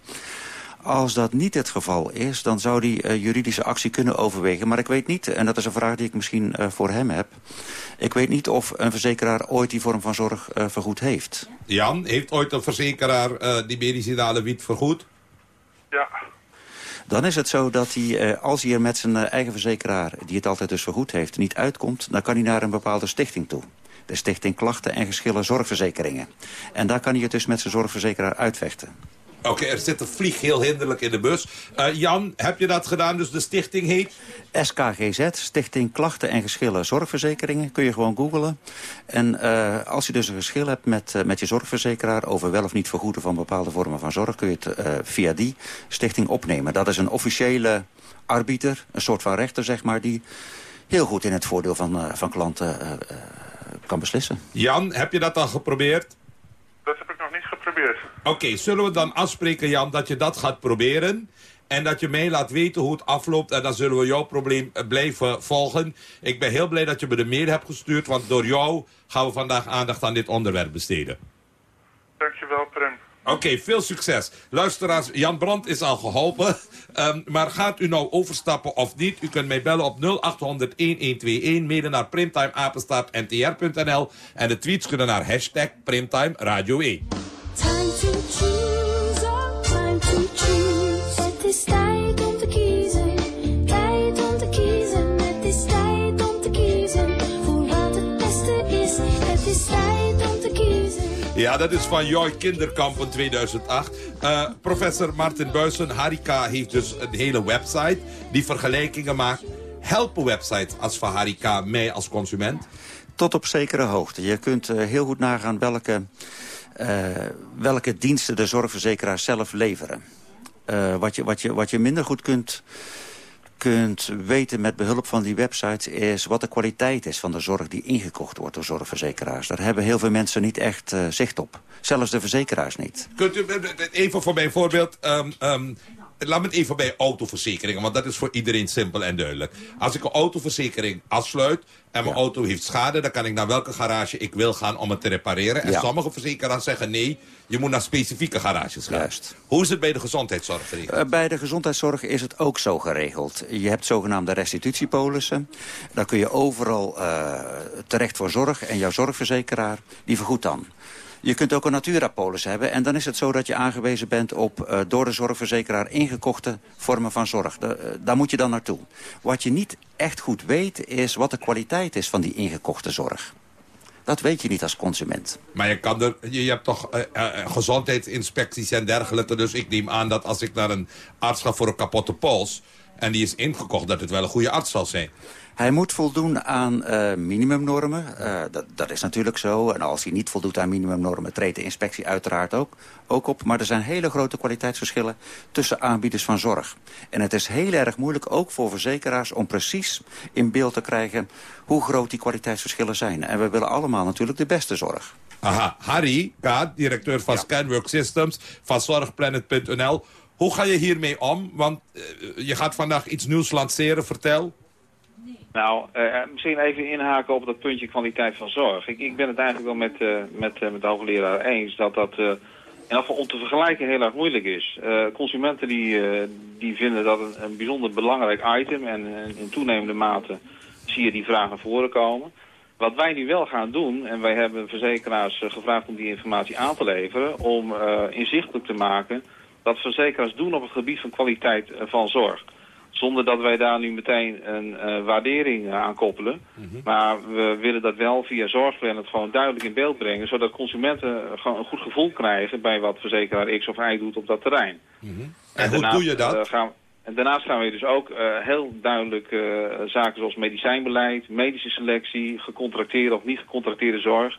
Als dat niet het geval is, dan zou hij juridische actie kunnen overwegen. Maar ik weet niet, en dat is een vraag die ik misschien voor hem heb... ik weet niet of een verzekeraar ooit die vorm van zorg vergoed heeft. Jan, heeft ooit een verzekeraar die medicinale wiet vergoed? Ja, dan is het zo dat hij, als hij er met zijn eigen verzekeraar... die het altijd dus vergoed heeft, niet uitkomt... dan kan hij naar een bepaalde stichting toe. De Stichting Klachten en Geschillen Zorgverzekeringen. En daar kan hij het dus met zijn zorgverzekeraar uitvechten. Oké, okay, er zit een vlieg heel hinderlijk in de bus. Uh, Jan, heb je dat gedaan? Dus de stichting heet? SKGZ, Stichting Klachten en Geschillen Zorgverzekeringen. Kun je gewoon googlen. En uh, als je dus een geschil hebt met, uh, met je zorgverzekeraar... over wel of niet vergoeden van bepaalde vormen van zorg... kun je het via die stichting opnemen. Dat is een officiële arbiter, een soort van rechter, zeg maar... die heel goed in het voordeel van, van klanten kan beslissen. Jan, heb je dat al geprobeerd? Dat heb ik nog geprobeerd. Oké, okay, zullen we dan afspreken, Jan, dat je dat gaat proberen... En dat je mij laat weten hoe het afloopt. En dan zullen we jouw probleem blijven volgen. Ik ben heel blij dat je me de mail hebt gestuurd. Want door jou gaan we vandaag aandacht aan dit onderwerp besteden. Dankjewel, Prem. Oké, okay, veel succes. Luisteraars, Jan Brandt is al geholpen. Um, maar gaat u nou overstappen of niet? U kunt mij bellen op 0800-1121. Mede naar primtimeapenstaartntr.nl. En de tweets kunnen naar hashtag Primtime Radio 1. Ja, dat is van Joy Kinderkamp in 2008. Uh, professor Martin Buijsen, Harika, heeft dus een hele website... die vergelijkingen maakt. Helpen websites als van Harika mij als consument? Tot op zekere hoogte. Je kunt uh, heel goed nagaan welke uh, welke diensten de zorgverzekeraars zelf leveren. Wat, je, wat, je, wat je minder goed kunt, kunt weten met behulp van die websites... is wat de kwaliteit is van de zorg die ingekocht wordt door zorgverzekeraars. Daar hebben heel veel mensen niet echt uh, zicht op. Zelfs de verzekeraars niet. Kunt u even voor mijn voorbeeld... Um, um, laat me het even bij autoverzekeringen, want dat is voor iedereen simpel en duidelijk. Als ik een autoverzekering afsluit en mijn ja. auto heeft schade... dan kan ik naar welke garage ik wil gaan om het te repareren. En ja. sommige verzekeraars zeggen nee, je moet naar specifieke garages gaan. Juist. Hoe is het bij de gezondheidszorg geregeld? Uh, bij de gezondheidszorg is het ook zo geregeld. Je hebt zogenaamde restitutiepolissen. Daar kun je overal uh, terecht voor zorg en jouw zorgverzekeraar die vergoedt dan. Je kunt ook een Naturapolis hebben. En dan is het zo dat je aangewezen bent op uh, door de zorgverzekeraar ingekochte vormen van zorg. De, uh, daar moet je dan naartoe. Wat je niet echt goed weet is wat de kwaliteit is van die ingekochte zorg. Dat weet je niet als consument. Maar je, kan er, je, hebt toch uh, gezondheidsinspecties en dergelijke. Dus ik neem aan dat als ik naar een arts ga voor een kapotte pols... en die is ingekocht, dat het wel een goede arts zal zijn. Hij moet voldoen aan uh, minimumnormen. Uh, dat, dat is natuurlijk zo. En als hij niet voldoet aan minimumnormen... treedt de inspectie uiteraard ook, ook op. Maar er zijn hele grote kwaliteitsverschillen tussen aanbieders van zorg. En het is heel erg moeilijk, ook voor verzekeraars... om precies in beeld te krijgen hoe groot die kwaliteitsverschillen zijn. En we willen allemaal natuurlijk de beste zorg. Aha, Harry directeur van ja. Scanwork Systems van Zorgplanet.nl. Hoe ga je hiermee om? Want uh, je gaat vandaag iets nieuws lanceren, vertel. Nou, uh, misschien even inhaken op dat puntje kwaliteit van zorg. Ik, ik ben het eigenlijk wel met, uh, met, uh, met de hoogleraar eens dat dat in geval om te vergelijken heel erg moeilijk is. consumenten die, die vinden dat een, een bijzonder belangrijk item en in toenemende mate zie je die vragen naar voren komen. Wat wij nu wel gaan doen, en wij hebben verzekeraars gevraagd om die informatie aan te leveren, om inzichtelijk te maken wat verzekeraars doen op het gebied van kwaliteit van zorg. Zonder dat wij daar nu meteen een uh, waardering uh, aan koppelen. Mm -hmm. Maar we willen dat wel via Zorgplanet gewoon duidelijk in beeld brengen. Zodat consumenten gewoon een goed gevoel krijgen bij wat verzekeraar X of Y doet op dat terrein. Mm -hmm. En, en hoe daarnaast, doe je dat? Uh, gaan, en daarnaast gaan we dus ook heel duidelijk zaken zoals medicijnbeleid, medische selectie, gecontracteerde of niet gecontracteerde zorg.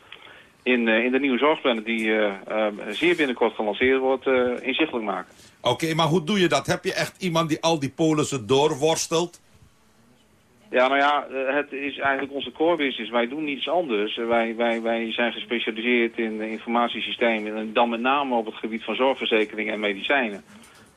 in, eh, in de nieuwe zorgplannen die eh, eh, zeer binnenkort gelanceerd wordt, eh, inzichtelijk maken. Oké, maar hoe doe je dat? Heb je echt iemand die al die polissen doorworstelt? Ja, nou ja, eh, het is eigenlijk onze core business. Wij doen niets anders. Eh, Wij, wij, wij zijn gespecialiseerd in informatiesystemen en dan met name op het gebied van zorgverzekeringen en medicijnen.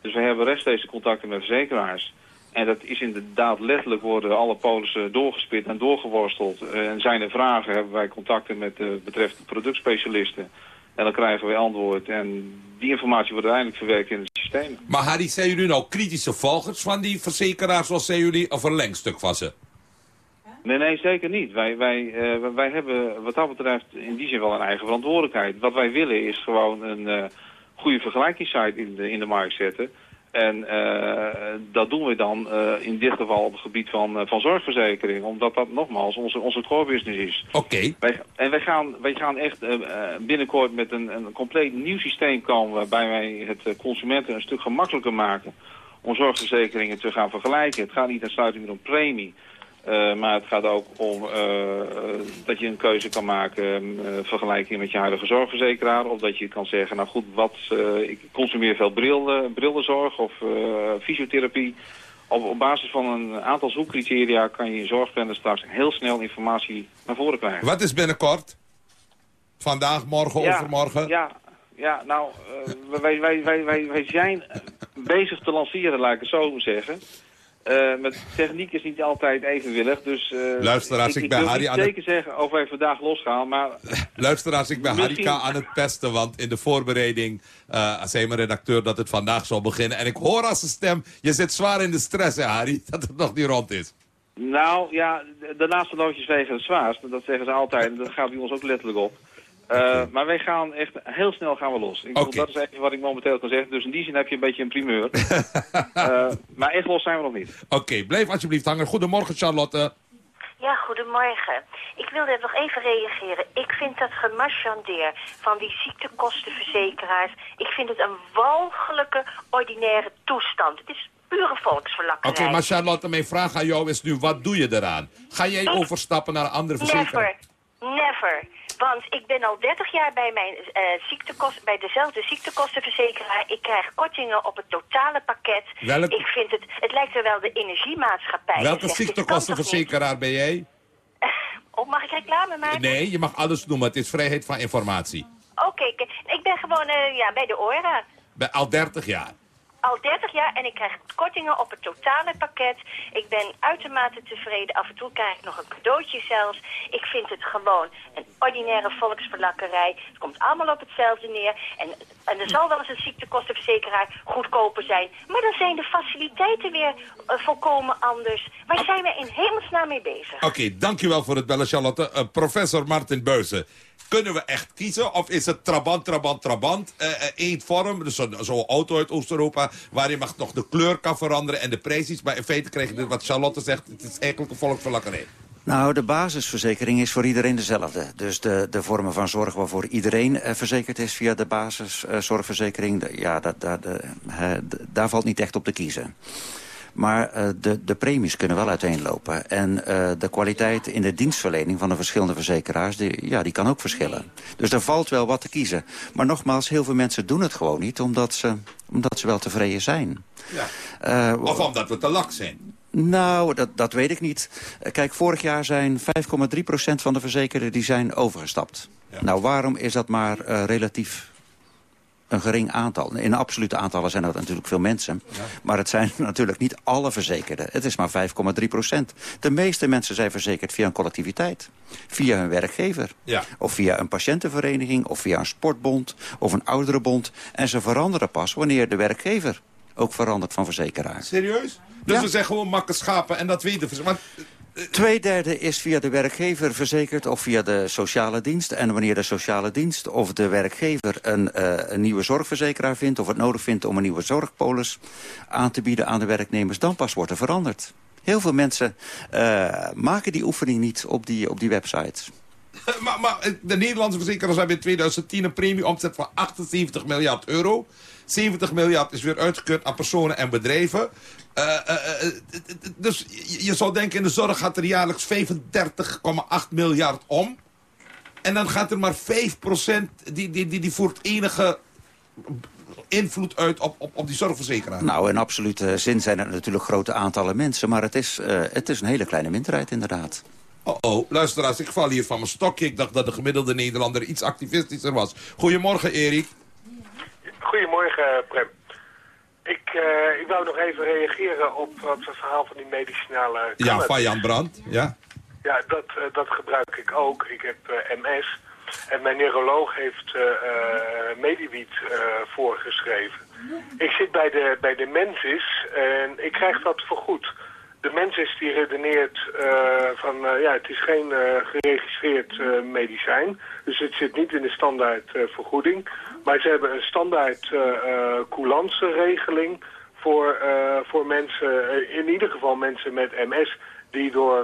Dus we hebben rechtstreeks contacten met verzekeraars. En dat is inderdaad letterlijk worden alle polissen doorgespit en doorgeworsteld. Eh, En zijn er vragen, hebben wij contacten met de betreffende productspecialisten. En dan krijgen we antwoord. En die informatie wordt uiteindelijk verwerkt in systeem. Maar Harry, zijn jullie nou kritische volgers van die verzekeraars... of zijn jullie een verlengstuk van ze? Nee, nee, zeker niet. Wij, wij, eh, wij- wij hebben wat dat betreft in die zin wel een eigen verantwoordelijkheid. Wat wij willen is gewoon een eh, goede vergelijkingssite in de, in de markt zetten. En eh, dat doen we dan eh, in dit geval op het gebied van, eh, van zorgverzekering. Omdat dat nogmaals onze, onze core business is. Oké. Wij, en wij gaan, wij gaan echt binnenkort met een, een compleet nieuw systeem komen... waarbij wij het consumenten een stuk gemakkelijker maken... om zorgverzekeringen te gaan vergelijken. Het gaat niet uitsluitend om premie... Eh, maar het gaat ook om eh, dat je een keuze kan maken, uh, vergelijking met je huidige zorgverzekeraar. Of dat je kan zeggen, nou goed, wat, ik consumeer veel bril, brillenzorg of fysiotherapie. Op, op basis van een aantal zoekcriteria kan je in zorgplannen straks heel snel informatie naar voren krijgen. Wat is binnenkort? Vandaag, morgen, Ja, overmorgen? Ja, ja nou, wij, wij, wij, wij, wij zijn bezig te lanceren, laat ik het zo zeggen. Eh, met techniek is niet altijd evenwillig, dus... eh, Luisteraars, ik ben wil Harry niet aan het- zeker zeggen of wij vandaag losgaan, maar Luisteraars, ik ben Misschien- Harika aan het pesten, want in de voorbereiding eh zei mijn redacteur dat het vandaag zou beginnen. En ik hoor als zijn stem, je zit zwaar in de stress hè Harry, dat het nog niet rond is. Nou ja, de, de laatste loodjes wegen het zwaarst. Dat zeggen ze altijd en dat gaat bij ons ook letterlijk op. Eh, Maar wij gaan echt heel snel gaan we los. Ik bedoel, Oké. Dat is even wat ik momenteel kan zeggen. Dus in die zin heb je een beetje een primeur. Eh, maar echt los zijn we nog niet. Oké, blijf alsjeblieft hangen. Goedemorgen Charlotte. Ja, goedemorgen. Ik wilde nog even reageren. Ik vind dat gemarchandeer van die ziektekostenverzekeraars... ik vind het een walgelijke, ordinaire toestand. Het is pure Oké, volksverlakkerij. maar Charlotte, mijn vraag aan jou is nu, wat doe je eraan? Ga jij overstappen naar een andere verzekeraar? Never, never. Want ik ben al 30 jaar bij, mijn, eh ziektekost, bij dezelfde ziektekostenverzekeraar. Ik krijg kortingen op het totale pakket. Welk- Ik vind het, het lijkt er wel de energiemaatschappij. Welke zegt, ziektekostenverzekeraar ben jij? Oh, mag ik reclame maken? Nee, je mag alles noemen. Het is vrijheid van informatie. Oké, ik- ik ben gewoon eh, ja, bij de ORA. Bij al 30 jaar. Al 30 jaar en ik krijg kortingen op het totale pakket. Ik ben uitermate tevreden. Af en toe krijg ik nog een cadeautje zelfs. Ik vind het gewoon een ordinaire volksverlakkerij. Het komt allemaal op hetzelfde neer. En, en er zal wel eens een ziektekostenverzekeraar goedkoper zijn. Maar dan zijn de faciliteiten weer eh, volkomen anders. Waar zijn we in hemelsnaam mee bezig? Oké, dankjewel voor het bellen, Charlotte. Eh, professor Martin Beuzen. Kunnen we echt kiezen? Of is het trabant, trabant, trabant? eh, één vorm, dus zo'n zo'n auto uit Oost-Europa... waar je mag nog de kleur kan veranderen en de prijs iets. Maar in feite krijg je wat Charlotte zegt. Het is eigenlijk een volksverlakkerij. Nou, de basisverzekering is voor iedereen dezelfde. Dus de, de vormen van zorg waarvoor iedereen eh, verzekerd is via de basiszorgverzekering... ja, dat, dat, daar valt niet echt op te kiezen. Maar eh, de, de premies kunnen wel uiteenlopen. En eh, de kwaliteit in de dienstverlening van de verschillende verzekeraars... Die, ja, die kan ook verschillen. Dus er valt wel wat te kiezen. Maar nogmaals, heel veel mensen doen het gewoon niet... omdat ze, omdat ze wel tevreden zijn. Ja. Eh, Of omdat we te lak zijn. nou, dat, dat weet ik niet. Kijk, vorig jaar zijn 5,3% van de verzekerden die zijn overgestapt. Nou, waarom is dat maar relatief een gering aantal? In absolute aantallen zijn dat natuurlijk veel mensen. Maar het zijn natuurlijk niet alle verzekerden. Het is maar 5,3%. De meeste mensen zijn verzekerd via een collectiviteit. Via hun werkgever. Ja. Of via een patiëntenvereniging. Of via een sportbond. Of een ouderenbond. En ze veranderen pas wanneer de werkgever ook verandert van verzekeraar. Serieus? Dus Ja. we zeggen gewoon makken schapen en dat weten we. Maar Tweederde is via de werkgever verzekerd of via de sociale dienst. En wanneer de sociale dienst of de werkgever een, eh, een nieuwe zorgverzekeraar vindt... of het nodig vindt om een nieuwe zorgpolis aan te bieden aan de werknemers... dan pas wordt er veranderd. Heel veel mensen eh, maken die oefening niet op die, op die websites. maar, maar eh, de Nederlandse verzekeraars hebben in 2010 een premieomzet van 78 miljard euro. 70 miljard is weer uitgekeurd aan personen en bedrijven. Eh, eh, eh, dus je je zou denken in de zorg gaat er jaarlijks 35,8 miljard om. En dan gaat er maar 5% die, die, die, die voert enige invloed uit op, op, op die zorgverzekeraar. Nou, in absolute zin zijn er natuurlijk grote aantallen mensen. Maar het is, het is een hele kleine minderheid inderdaad. Oh, oh, luisteraars, ik val hier van mijn stokje. Ik dacht dat de gemiddelde Nederlander iets activistischer was. Goedemorgen, Erik. Goedemorgen, Prem. Ik, eh, ik wou nog even reageren op, het verhaal van die medicinale Ja, van Jan Brandt. Ja. Ja, dat, eh, dat gebruik ik ook. Ik heb eh, MS en mijn neuroloog heeft eh eh, Mediwiet eh, voorgeschreven. Ik zit bij de, bij de Mensis en ik krijg dat vergoed. De Mensis die redeneert eh, van, eh, ja, het is geen eh, geregistreerd eh, medicijn. Dus het zit niet in de standaard eh, vergoeding. Maar ze hebben een standaard eh eh, coulance regeling voor, eh, voor mensen, in ieder geval mensen met MS die door,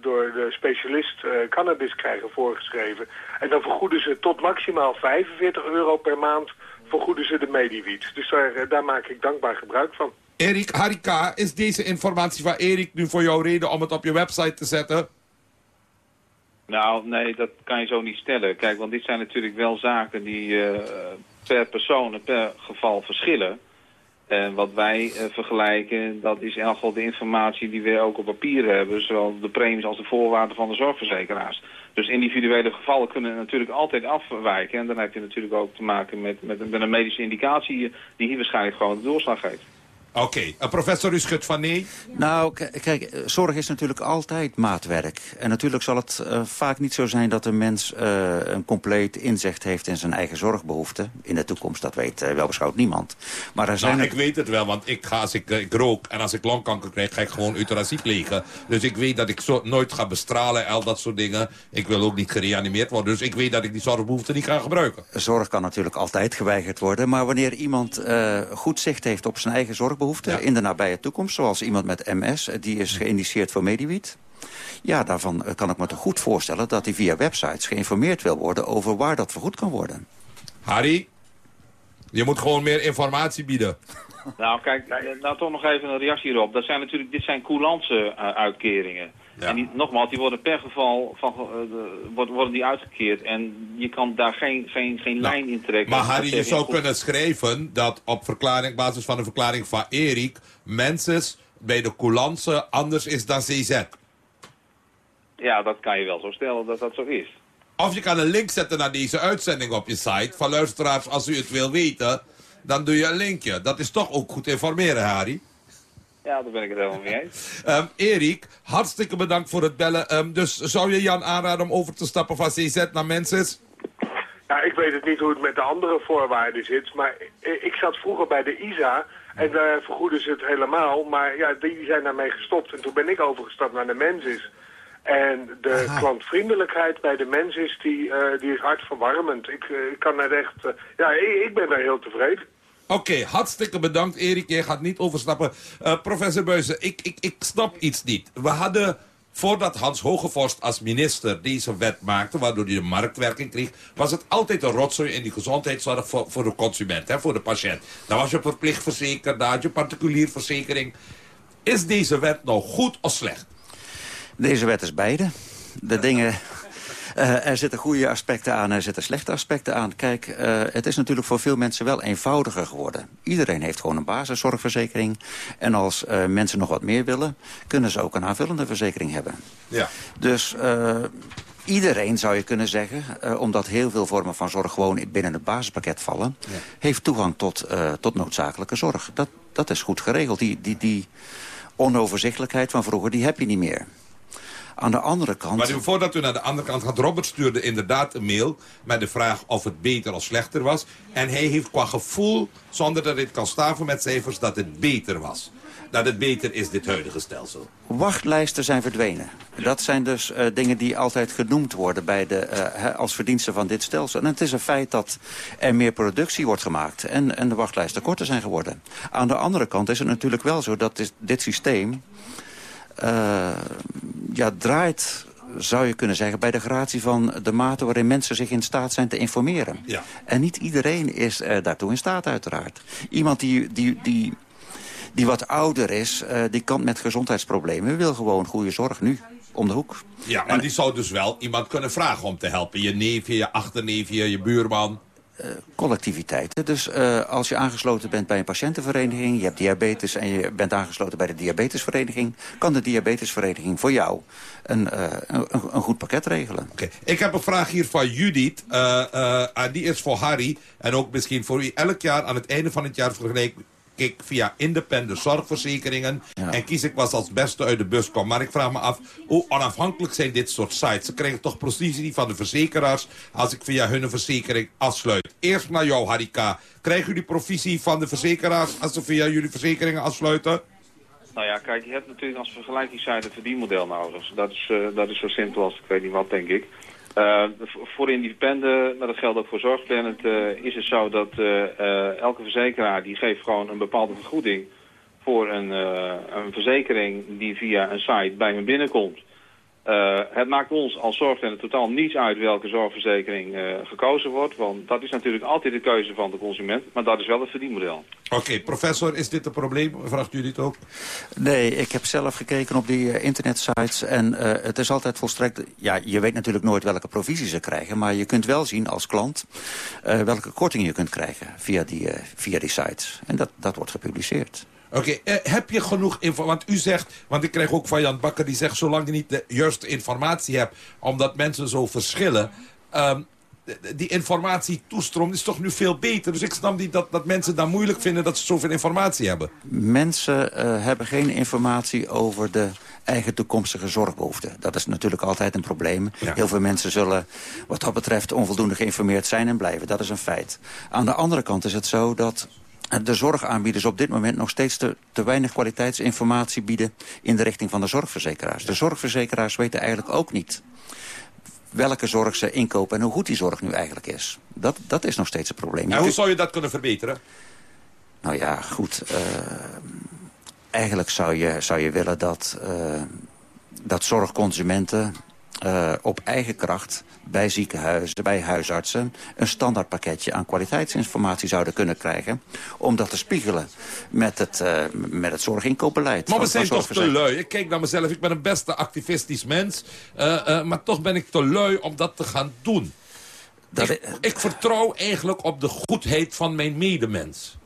door de specialist cannabis krijgen voorgeschreven. En dan vergoeden ze tot maximaal 45 euro per maand vergoeden ze de Mediwiet. Dus daar, daar maak ik dankbaar gebruik van. Erik Harika, is deze informatie van Erik nu voor jou reden om het op je website te zetten? Nou, nee, dat kan je zo niet stellen. Kijk, want dit zijn natuurlijk wel zaken die eh, per persoon en per geval verschillen. En wat wij eh, vergelijken, dat is elk geval de informatie die we ook op papier hebben. Zowel de premies als de voorwaarden van de zorgverzekeraars. Dus individuele gevallen kunnen natuurlijk altijd afwijken. En dan heb je natuurlijk ook te maken met, met, met een medische indicatie die hier waarschijnlijk gewoon de doorslag geeft. Oké, Eh, professor u schudt van nee. Nou, kijk, eh, zorg is natuurlijk altijd maatwerk. En natuurlijk zal het eh, vaak niet zo zijn dat een mens een compleet inzicht heeft in zijn eigen zorgbehoeften. In de toekomst, dat weet wel beschouwd niemand. Maar er zijn Nou, er- ik weet het wel, want ik, ga, als ik, ik rook en als ik longkanker krijg, ga ik gewoon euthanasie plegen. Dus ik weet dat ik zo, nooit ga bestralen en al dat soort dingen. Ik wil ook niet gereanimeerd worden, dus ik weet dat ik die zorgbehoefte niet ga gebruiken. Zorg kan natuurlijk altijd geweigerd worden. Maar wanneer iemand goed zicht heeft op zijn eigen zorgbehoeften... in de nabije toekomst, zoals iemand met MS... eh, die is geïndiceerd voor Mediwiet... ja, daarvan eh, kan ik me toch goed voorstellen... dat hij via websites geïnformeerd wil worden... over waar dat vergoed kan worden. Harry, je moet gewoon meer informatie bieden. Nou, kijk, nou toch nog even een reactie hierop. Dat zijn natuurlijk, dit zijn coulance eh, En die, nogmaals, die worden per geval van, eh, de- worden, die uitgekeerd. En je kan daar geen, geen, geen lijn in trekken. Maar Harry, je zou kunnen schrijven dat op verklaring, basis van de verklaring van Erik... mensen bij de coulance anders is dan CZ. Ja, dat kan je wel zo stellen dat dat zo is. Of je kan een link zetten naar deze uitzending op je site. Van luisteraars, als u het wil weten, dan doe je een linkje. Dat is toch ook goed informeren, Harry. Ja, daar ben ik het helemaal mee eens. Ehm, Erik, hartstikke bedankt voor het bellen. Ehm, dus zou je Jan aanraden om over te stappen van CZ naar Mensis? Ja, ik weet het niet hoe het met de andere voorwaarden zit, maar ik, zat vroeger bij de ISA en daar vergoeden ze het helemaal, maar ja, die zijn daarmee gestopt en toen ben ik overgestapt naar de Mensis. En de klantvriendelijkheid bij de Mensis, die, eh, die is hartverwarmend. Ik, eh, ik kan het echt, eh, ja, ik, ik ben daar heel tevreden. Oké, hartstikke bedankt Erik. Jij gaat niet overstappen. Eh, professor Beuze, ik, ik, ik snap iets niet. We hadden, voordat Hans Hogevorst als minister deze wet maakte... waardoor hij de marktwerking kreeg... was het altijd een rotzooi in die gezondheidszorg voor, voor de consument, hè, voor de patiënt. Dan was je verplicht verzekerd, dan had je particulier verzekering. Is deze wet nou goed of slecht? Deze wet is beide. De dingen... eh, er zitten goede aspecten aan, er zitten slechte aspecten aan. Kijk, eh, het is natuurlijk voor veel mensen wel eenvoudiger geworden. Iedereen heeft gewoon een basiszorgverzekering. En als eh, mensen nog wat meer willen, kunnen ze ook een aanvullende verzekering hebben. Ja. Dus iedereen zou je kunnen zeggen, omdat heel veel vormen van zorg gewoon binnen het basispakket vallen, heeft toegang tot, tot noodzakelijke zorg. Dat, dat is goed geregeld. Die, die, die onoverzichtelijkheid van vroeger, die heb je niet meer. Aan de andere kant... Maar u- voordat u naar de andere kant gaat, Robert stuurde inderdaad een mail... met de vraag of het beter of slechter was. En hij heeft qua gevoel, zonder dat dit kan staven met cijfers... dat het beter was. Dat het beter is, dit huidige stelsel. Wachtlijsten zijn verdwenen. Dat zijn dus eh, dingen die altijd genoemd worden bij de, eh, als verdiensten van dit stelsel. En het is een feit dat er meer productie wordt gemaakt en, en de wachtlijsten korter zijn geworden. Aan de andere kant is het natuurlijk wel zo dat dit, dit systeem eh, ja, draait zou je kunnen zeggen, bij de gratie van de mate waarin mensen zich in staat zijn te informeren. Ja. En niet iedereen is eh, daartoe in staat uiteraard. Iemand die, die, die, die wat ouder is, eh, die kampt met gezondheidsproblemen... wil gewoon goede zorg nu om de hoek. Ja, maar die zou dus wel iemand kunnen vragen om te helpen. Je neefje, je achterneefje, je buurman. Uh, collectiviteiten. Dus uh, als je aangesloten bent bij een patiëntenvereniging... je hebt diabetes en je bent aangesloten bij de diabetesvereniging... kan de diabetesvereniging voor jou een, uh, een, een, goed pakket regelen. Oké, Ik heb een vraag hier van Judith. en die is voor Harry en ook misschien voor u. Elk jaar aan het einde van het jaar vergeleken ik via independent zorgverzekeringen. En kies ik wat als beste uit de bus komt. Maar ik vraag me af, hoe onafhankelijk zijn dit soort sites? Ze krijgen toch precisie van de verzekeraars als ik via hun verzekering afsluit. Eerst naar jou, Harika. Krijgen jullie provisie van de verzekeraars als ze via jullie verzekeringen afsluiten? Nou ja, kijk, je hebt natuurlijk als vergelijkingszijde een verdienmodel nodig. Dat is, uh, dat is zo simpel als ik weet niet wat, denk ik. Uh, voor independent, maar dat geldt ook voor Zorgplanet, uh, is het zo dat uh, elke verzekeraar die geeft gewoon een bepaalde vergoeding voor een, een verzekering die via een site bij me binnenkomt. Uh, het maakt ons als zorgverlener totaal niets uit welke zorgverzekering uh, gekozen wordt. Want dat is natuurlijk altijd de keuze van de consument. Maar dat is wel het verdienmodel. Oké, professor, is dit een probleem? Vraagt u dit ook? Nee, ik heb zelf gekeken op die uh, internetsites. En het is altijd volstrekt... Ja, je weet natuurlijk nooit welke provisie ze krijgen. Maar je kunt wel zien als klant welke korting je kunt krijgen via die, via die sites. En dat, dat wordt gepubliceerd. Oké, eh, heb je genoeg informatie? Want u zegt, want ik krijg ook van Jan Bakker... die zegt, zolang je niet de juiste informatie hebt... omdat mensen zo verschillen... Um, die informatie toestroomt is toch nu veel beter. Dus ik snap niet dat, dat mensen dan moeilijk vinden dat ze zoveel informatie hebben. Mensen uh, hebben geen informatie over de eigen toekomstige zorgbehoeften. Dat is natuurlijk altijd een probleem. Ja. Heel veel mensen zullen wat dat betreft onvoldoende geïnformeerd zijn en blijven. Dat is een feit. Aan de andere kant is het zo dat de zorgaanbieders op dit moment nog steeds te, te, weinig kwaliteitsinformatie bieden in de richting van de zorgverzekeraars. De zorgverzekeraars weten eigenlijk ook niet welke zorg ze inkopen en hoe goed die zorg nu eigenlijk is. Dat, dat is nog steeds een probleem. En hoe zou je dat kunnen verbeteren? Nou ja, goed. Uh, eigenlijk zou je, zou je willen dat, uh, dat zorgconsumenten uh, op eigen kracht bij ziekenhuizen, bij huisartsen... een standaardpakketje aan kwaliteitsinformatie zouden kunnen krijgen... om dat te spiegelen met het, uh, met het zorginkoopbeleid. Maar we zijn toch te lui. Ik kijk naar mezelf, ik ben een beste activistisch mens... Uh, maar toch ben ik te lui om dat te gaan doen. Dat ik, ik, vertrouw eigenlijk op de goedheid van mijn medemens.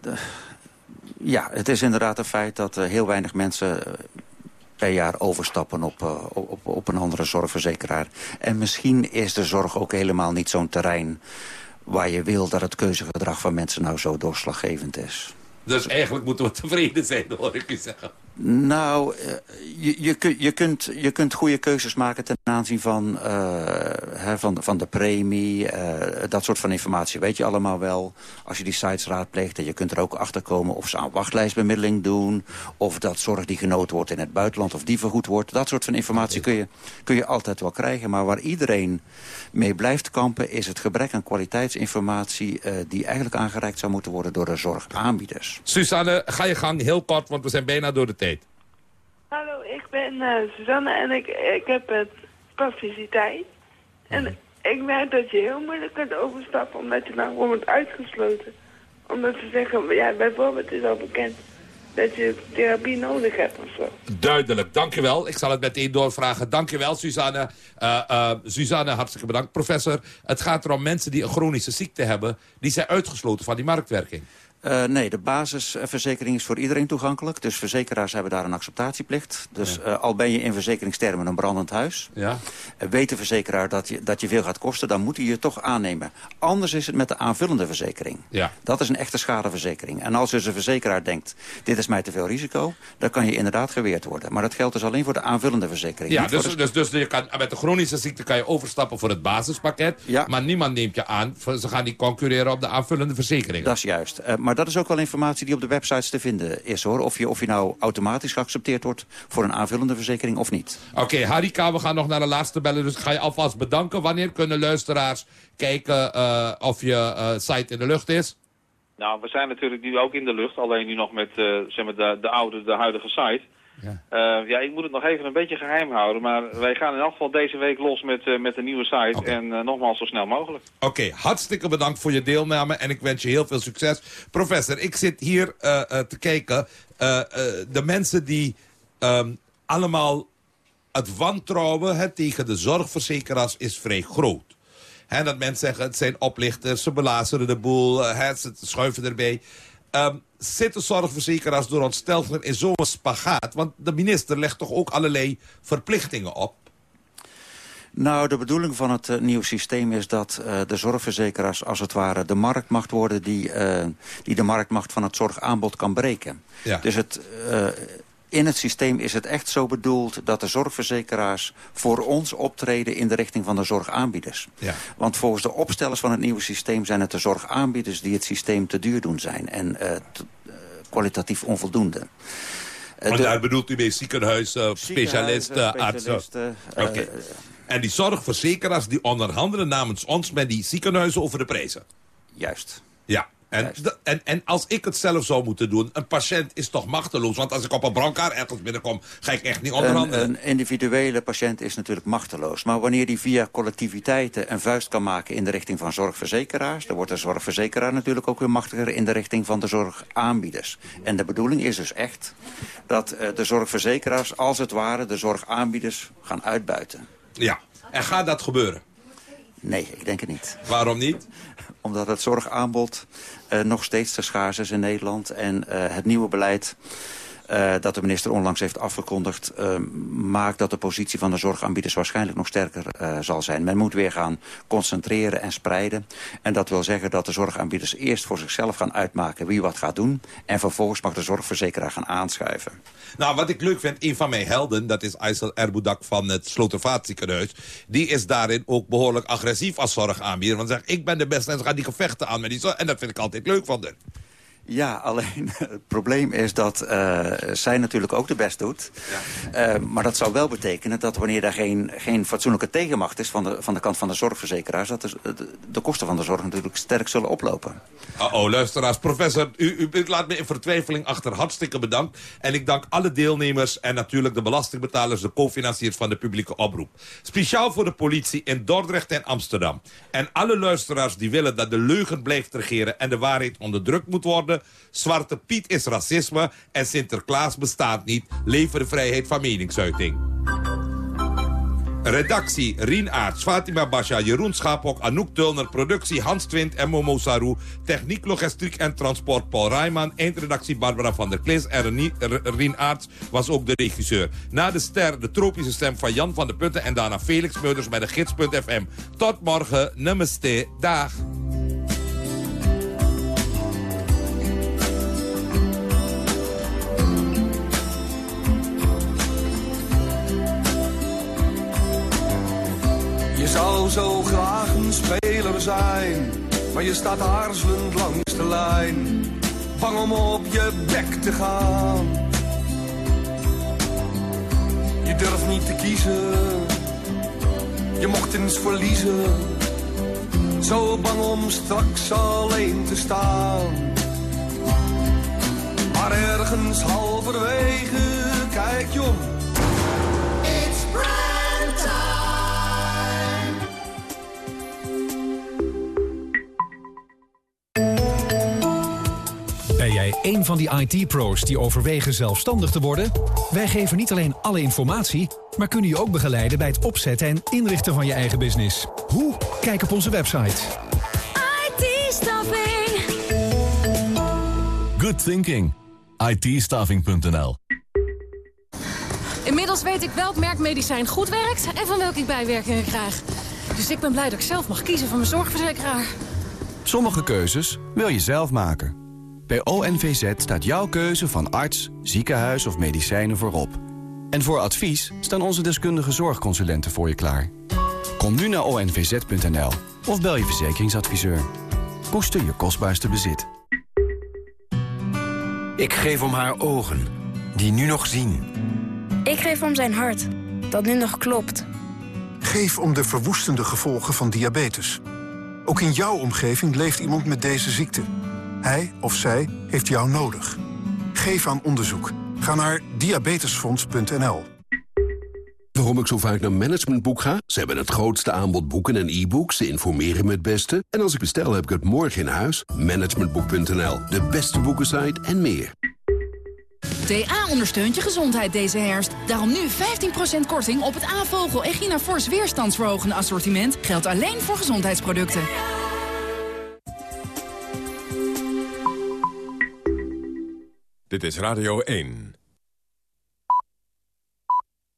De, ja, het is inderdaad een feit dat heel weinig mensen per jaar overstappen op, uh, op, op een andere zorgverzekeraar. En misschien is de zorg ook helemaal niet zo'n terrein... waar je wil dat het keuzegedrag van mensen nou zo doorslaggevend is. Dus eigenlijk moeten we tevreden zijn, hoor ik u zeggen. Nou, eh, je, je, je, kunt, je kunt goede keuzes maken ten aanzien van, uh, van, van de premie. Uh, dat soort van informatie weet je allemaal wel. Als je die sites raadpleegt. En je kunt er ook achter komen of ze aan wachtlijstbemiddeling doen. Of dat zorg die genoten wordt in het buitenland. Of die vergoed wordt. Dat soort van informatie kun je, kun je altijd wel krijgen. Maar waar iedereen mee blijft kampen... is het gebrek aan kwaliteitsinformatie... die eigenlijk aangereikt zou moeten worden door de zorgaanbieders. Suzanne, ga je gang heel kort, want we zijn bijna door de tijd. Hallo, ik ben uh, Suzanne en ik, ik heb het passiviteit. En mhm. ik merk dat je heel moeilijk kunt overstappen omdat je nou gewoon wordt uitgesloten. Omdat ze zeggen, ja, bijvoorbeeld is al bekend dat je therapie nodig hebt of zo. Duidelijk, dankjewel. Ik zal het meteen doorvragen. Dankjewel, Suzanne. Uh, uh, Suzanne, hartstikke bedankt. Professor, het gaat erom mensen die een chronische ziekte hebben... die zijn uitgesloten van die marktwerking. Uh, nee, de basisverzekering is voor iedereen toegankelijk. Dus verzekeraars hebben daar een acceptatieplicht. Dus ja. uh, al ben je in verzekeringstermen een brandend huis... Ja. Uh, weet de verzekeraar dat je, dat je veel gaat kosten... dan moet hij je toch aannemen. Anders is het met de aanvullende verzekering. Ja. Dat is een echte schadeverzekering. En als dus een verzekeraar denkt... dit is mij te veel risico... dan kan je inderdaad geweerd worden. Maar dat geldt dus alleen voor de aanvullende verzekering. Ja, dus, de... dus, dus je kan, met de chronische ziekte kan je overstappen voor het basispakket. Ja. Maar niemand neemt je aan. Ze gaan niet concurreren op de aanvullende verzekering. Dat is juist. maar dat is ook wel informatie die op de websites te vinden is, hoor. Of je, of je nou automatisch geaccepteerd wordt voor een aanvullende verzekering of niet. Oké, okay, Harika, we gaan nog naar de laatste bellen. Dus ga je alvast bedanken. Wanneer kunnen luisteraars kijken uh, of je uh, site in de lucht is? Nou, we zijn natuurlijk nu ook in de lucht. Alleen nu nog met uh, zeg maar de, de oude, de huidige site. Ja. Uh, ja, ik moet het nog even een beetje geheim houden. Maar wij gaan in elk geval deze week los met, uh, met een nieuwe site. Okay. En uh, nogmaals zo snel mogelijk. Oké, okay, hartstikke bedankt voor je deelname. En ik wens je heel veel succes. Professor, ik zit hier te kijken. de mensen die um, allemaal het wantrouwen hè, tegen de zorgverzekeraars is vrij groot. Hè, dat mensen zeggen, het zijn oplichters, ze belazeren de boel, eh, hè, ze schuiven erbij. Um, zitten zorgverzekeraars door ontsteltenis in zo'n spagaat? Want de minister legt toch ook allerlei verplichtingen op? Nou, de bedoeling van het uh, nieuwe systeem is dat uh, de zorgverzekeraars als het ware de marktmacht worden die, uh, die de marktmacht van het zorgaanbod kan breken. Ja. Dus het, in het systeem is het echt zo bedoeld dat de zorgverzekeraars voor ons optreden in de richting van de zorgaanbieders. Ja. Want volgens de opstellers van het nieuwe systeem zijn het de zorgaanbieders die het systeem te duur doen zijn en kwalitatief onvoldoende. Maar daar bedoelt u mee ziekenhuizen, specialisten, artsen? En die zorgverzekeraars die onderhandelen namens ons met die ziekenhuizen over de prijzen. Juist. Ja. En, en, en als ik het zelf zou moeten doen, een patiënt is toch machteloos. Want als ik op een brancard ergens binnenkom, ga ik echt niet onderhandelen. Een, een individuele patiënt is natuurlijk machteloos. Maar wanneer die via collectiviteiten een vuist kan maken in de richting van zorgverzekeraars... dan wordt de zorgverzekeraar natuurlijk ook weer machtiger in de richting van de zorgaanbieders. En de bedoeling is dus echt dat uh, de zorgverzekeraars als het ware de zorgaanbieders gaan uitbuiten. Ja, en gaat dat gebeuren? Nee, ik denk het niet. Waarom niet? Omdat het zorgaanbod nog steeds te schaars is in Nederland. En uh, het nieuwe beleid uh, dat de minister onlangs heeft afgekondigd... Uh, maakt dat de positie van de zorgaanbieders waarschijnlijk nog sterker uh, zal zijn. Men moet weer gaan concentreren en spreiden. En dat wil zeggen dat de zorgaanbieders eerst voor zichzelf gaan uitmaken... wie wat gaat doen. En vervolgens mag de zorgverzekeraar gaan aanschuiven. Nou, wat ik leuk vind, een van mijn helden... dat is Aysel Erboudak van het Slotervaartziekenhuis... die is daarin ook behoorlijk agressief als zorgaanbieder. Want zegt, ik ben de beste en ze gaan die gevechten aan met die. En dat vind ik altijd leuk van haar. Ja, alleen het probleem is dat uh, zij natuurlijk ook de best doet. Ja. Uh, maar dat zou wel betekenen dat wanneer er geen, geen fatsoenlijke tegenmacht is... van de, van de kant van de zorgverzekeraars... dat de, de, de kosten van de zorg natuurlijk sterk zullen oplopen. Oh, luisteraars. Professor, u, u laat me in vertwijfeling achter. Hartstikke bedankt. En ik dank alle deelnemers en natuurlijk de belastingbetalers... de co-financiers van de publieke oproep. Speciaal voor de politie in Dordrecht en Amsterdam. En alle luisteraars die willen dat de leugen blijft regeren... en de waarheid onderdrukt moet worden Zwarte Piet is racisme en Sinterklaas bestaat niet. Lever de vrijheid van meningsuiting. Redactie Rien Aert, Fatima Basha, Jeroen Schapok, Anouk Tulner, productie Hans Twint en Momo Saru, techniek, logistiek en transport Paul Rijman, eindredactie Barbara van der Klis en Rien Aerts was ook de regisseur. Na de ster de tropische stem van Jan van der Putten en daarna Felix Meurders met de gids.fm. Tot morgen, namaste, dag. Je zou zo graag een speler zijn, maar je staat aarzelend langs de lijn. Bang om op je bek te gaan. Je durft niet te kiezen, je mocht eens verliezen. Zo bang om straks alleen te staan. Maar ergens halverwege kijk je om jij een van die IT-pro's die overwegen zelfstandig te worden? Wij geven niet alleen alle informatie, maar kunnen je ook begeleiden bij het opzetten en inrichten van je eigen business. Hoe? Kijk op onze website. IT-staffing. Good thinking. it Inmiddels weet ik welk merk medicijn goed werkt en van welke ik bijwerkingen krijg. Dus ik ben blij dat ik zelf mag kiezen voor mijn zorgverzekeraar. Sommige keuzes wil je zelf maken. Bij ONVZ staat jouw keuze van arts, ziekenhuis of medicijnen voorop. En voor advies staan onze deskundige zorgconsulenten voor je klaar. Kom nu naar onvz.nl of bel je verzekeringsadviseur. Koester je kostbaarste bezit. Ik geef om haar ogen, die nu nog zien. Ik geef om zijn hart, dat nu nog klopt. Geef om de verwoestende gevolgen van diabetes. Ook in jouw omgeving leeft iemand met deze ziekte. Hij of zij heeft jou nodig. Geef aan onderzoek. Ga naar diabetesfonds.nl. Waarom ik zo vaak naar Managementboek ga? Ze hebben het grootste aanbod boeken en e-books. Ze informeren me het beste. En als ik bestel, heb ik het morgen in huis. Managementboek.nl, de beste boekensite en meer. TA ondersteunt je gezondheid deze herfst. Daarom nu 15% korting op het A-vogel Echina Force weerstandsverhogende assortiment. Geldt alleen voor gezondheidsproducten. Dit is Radio 1.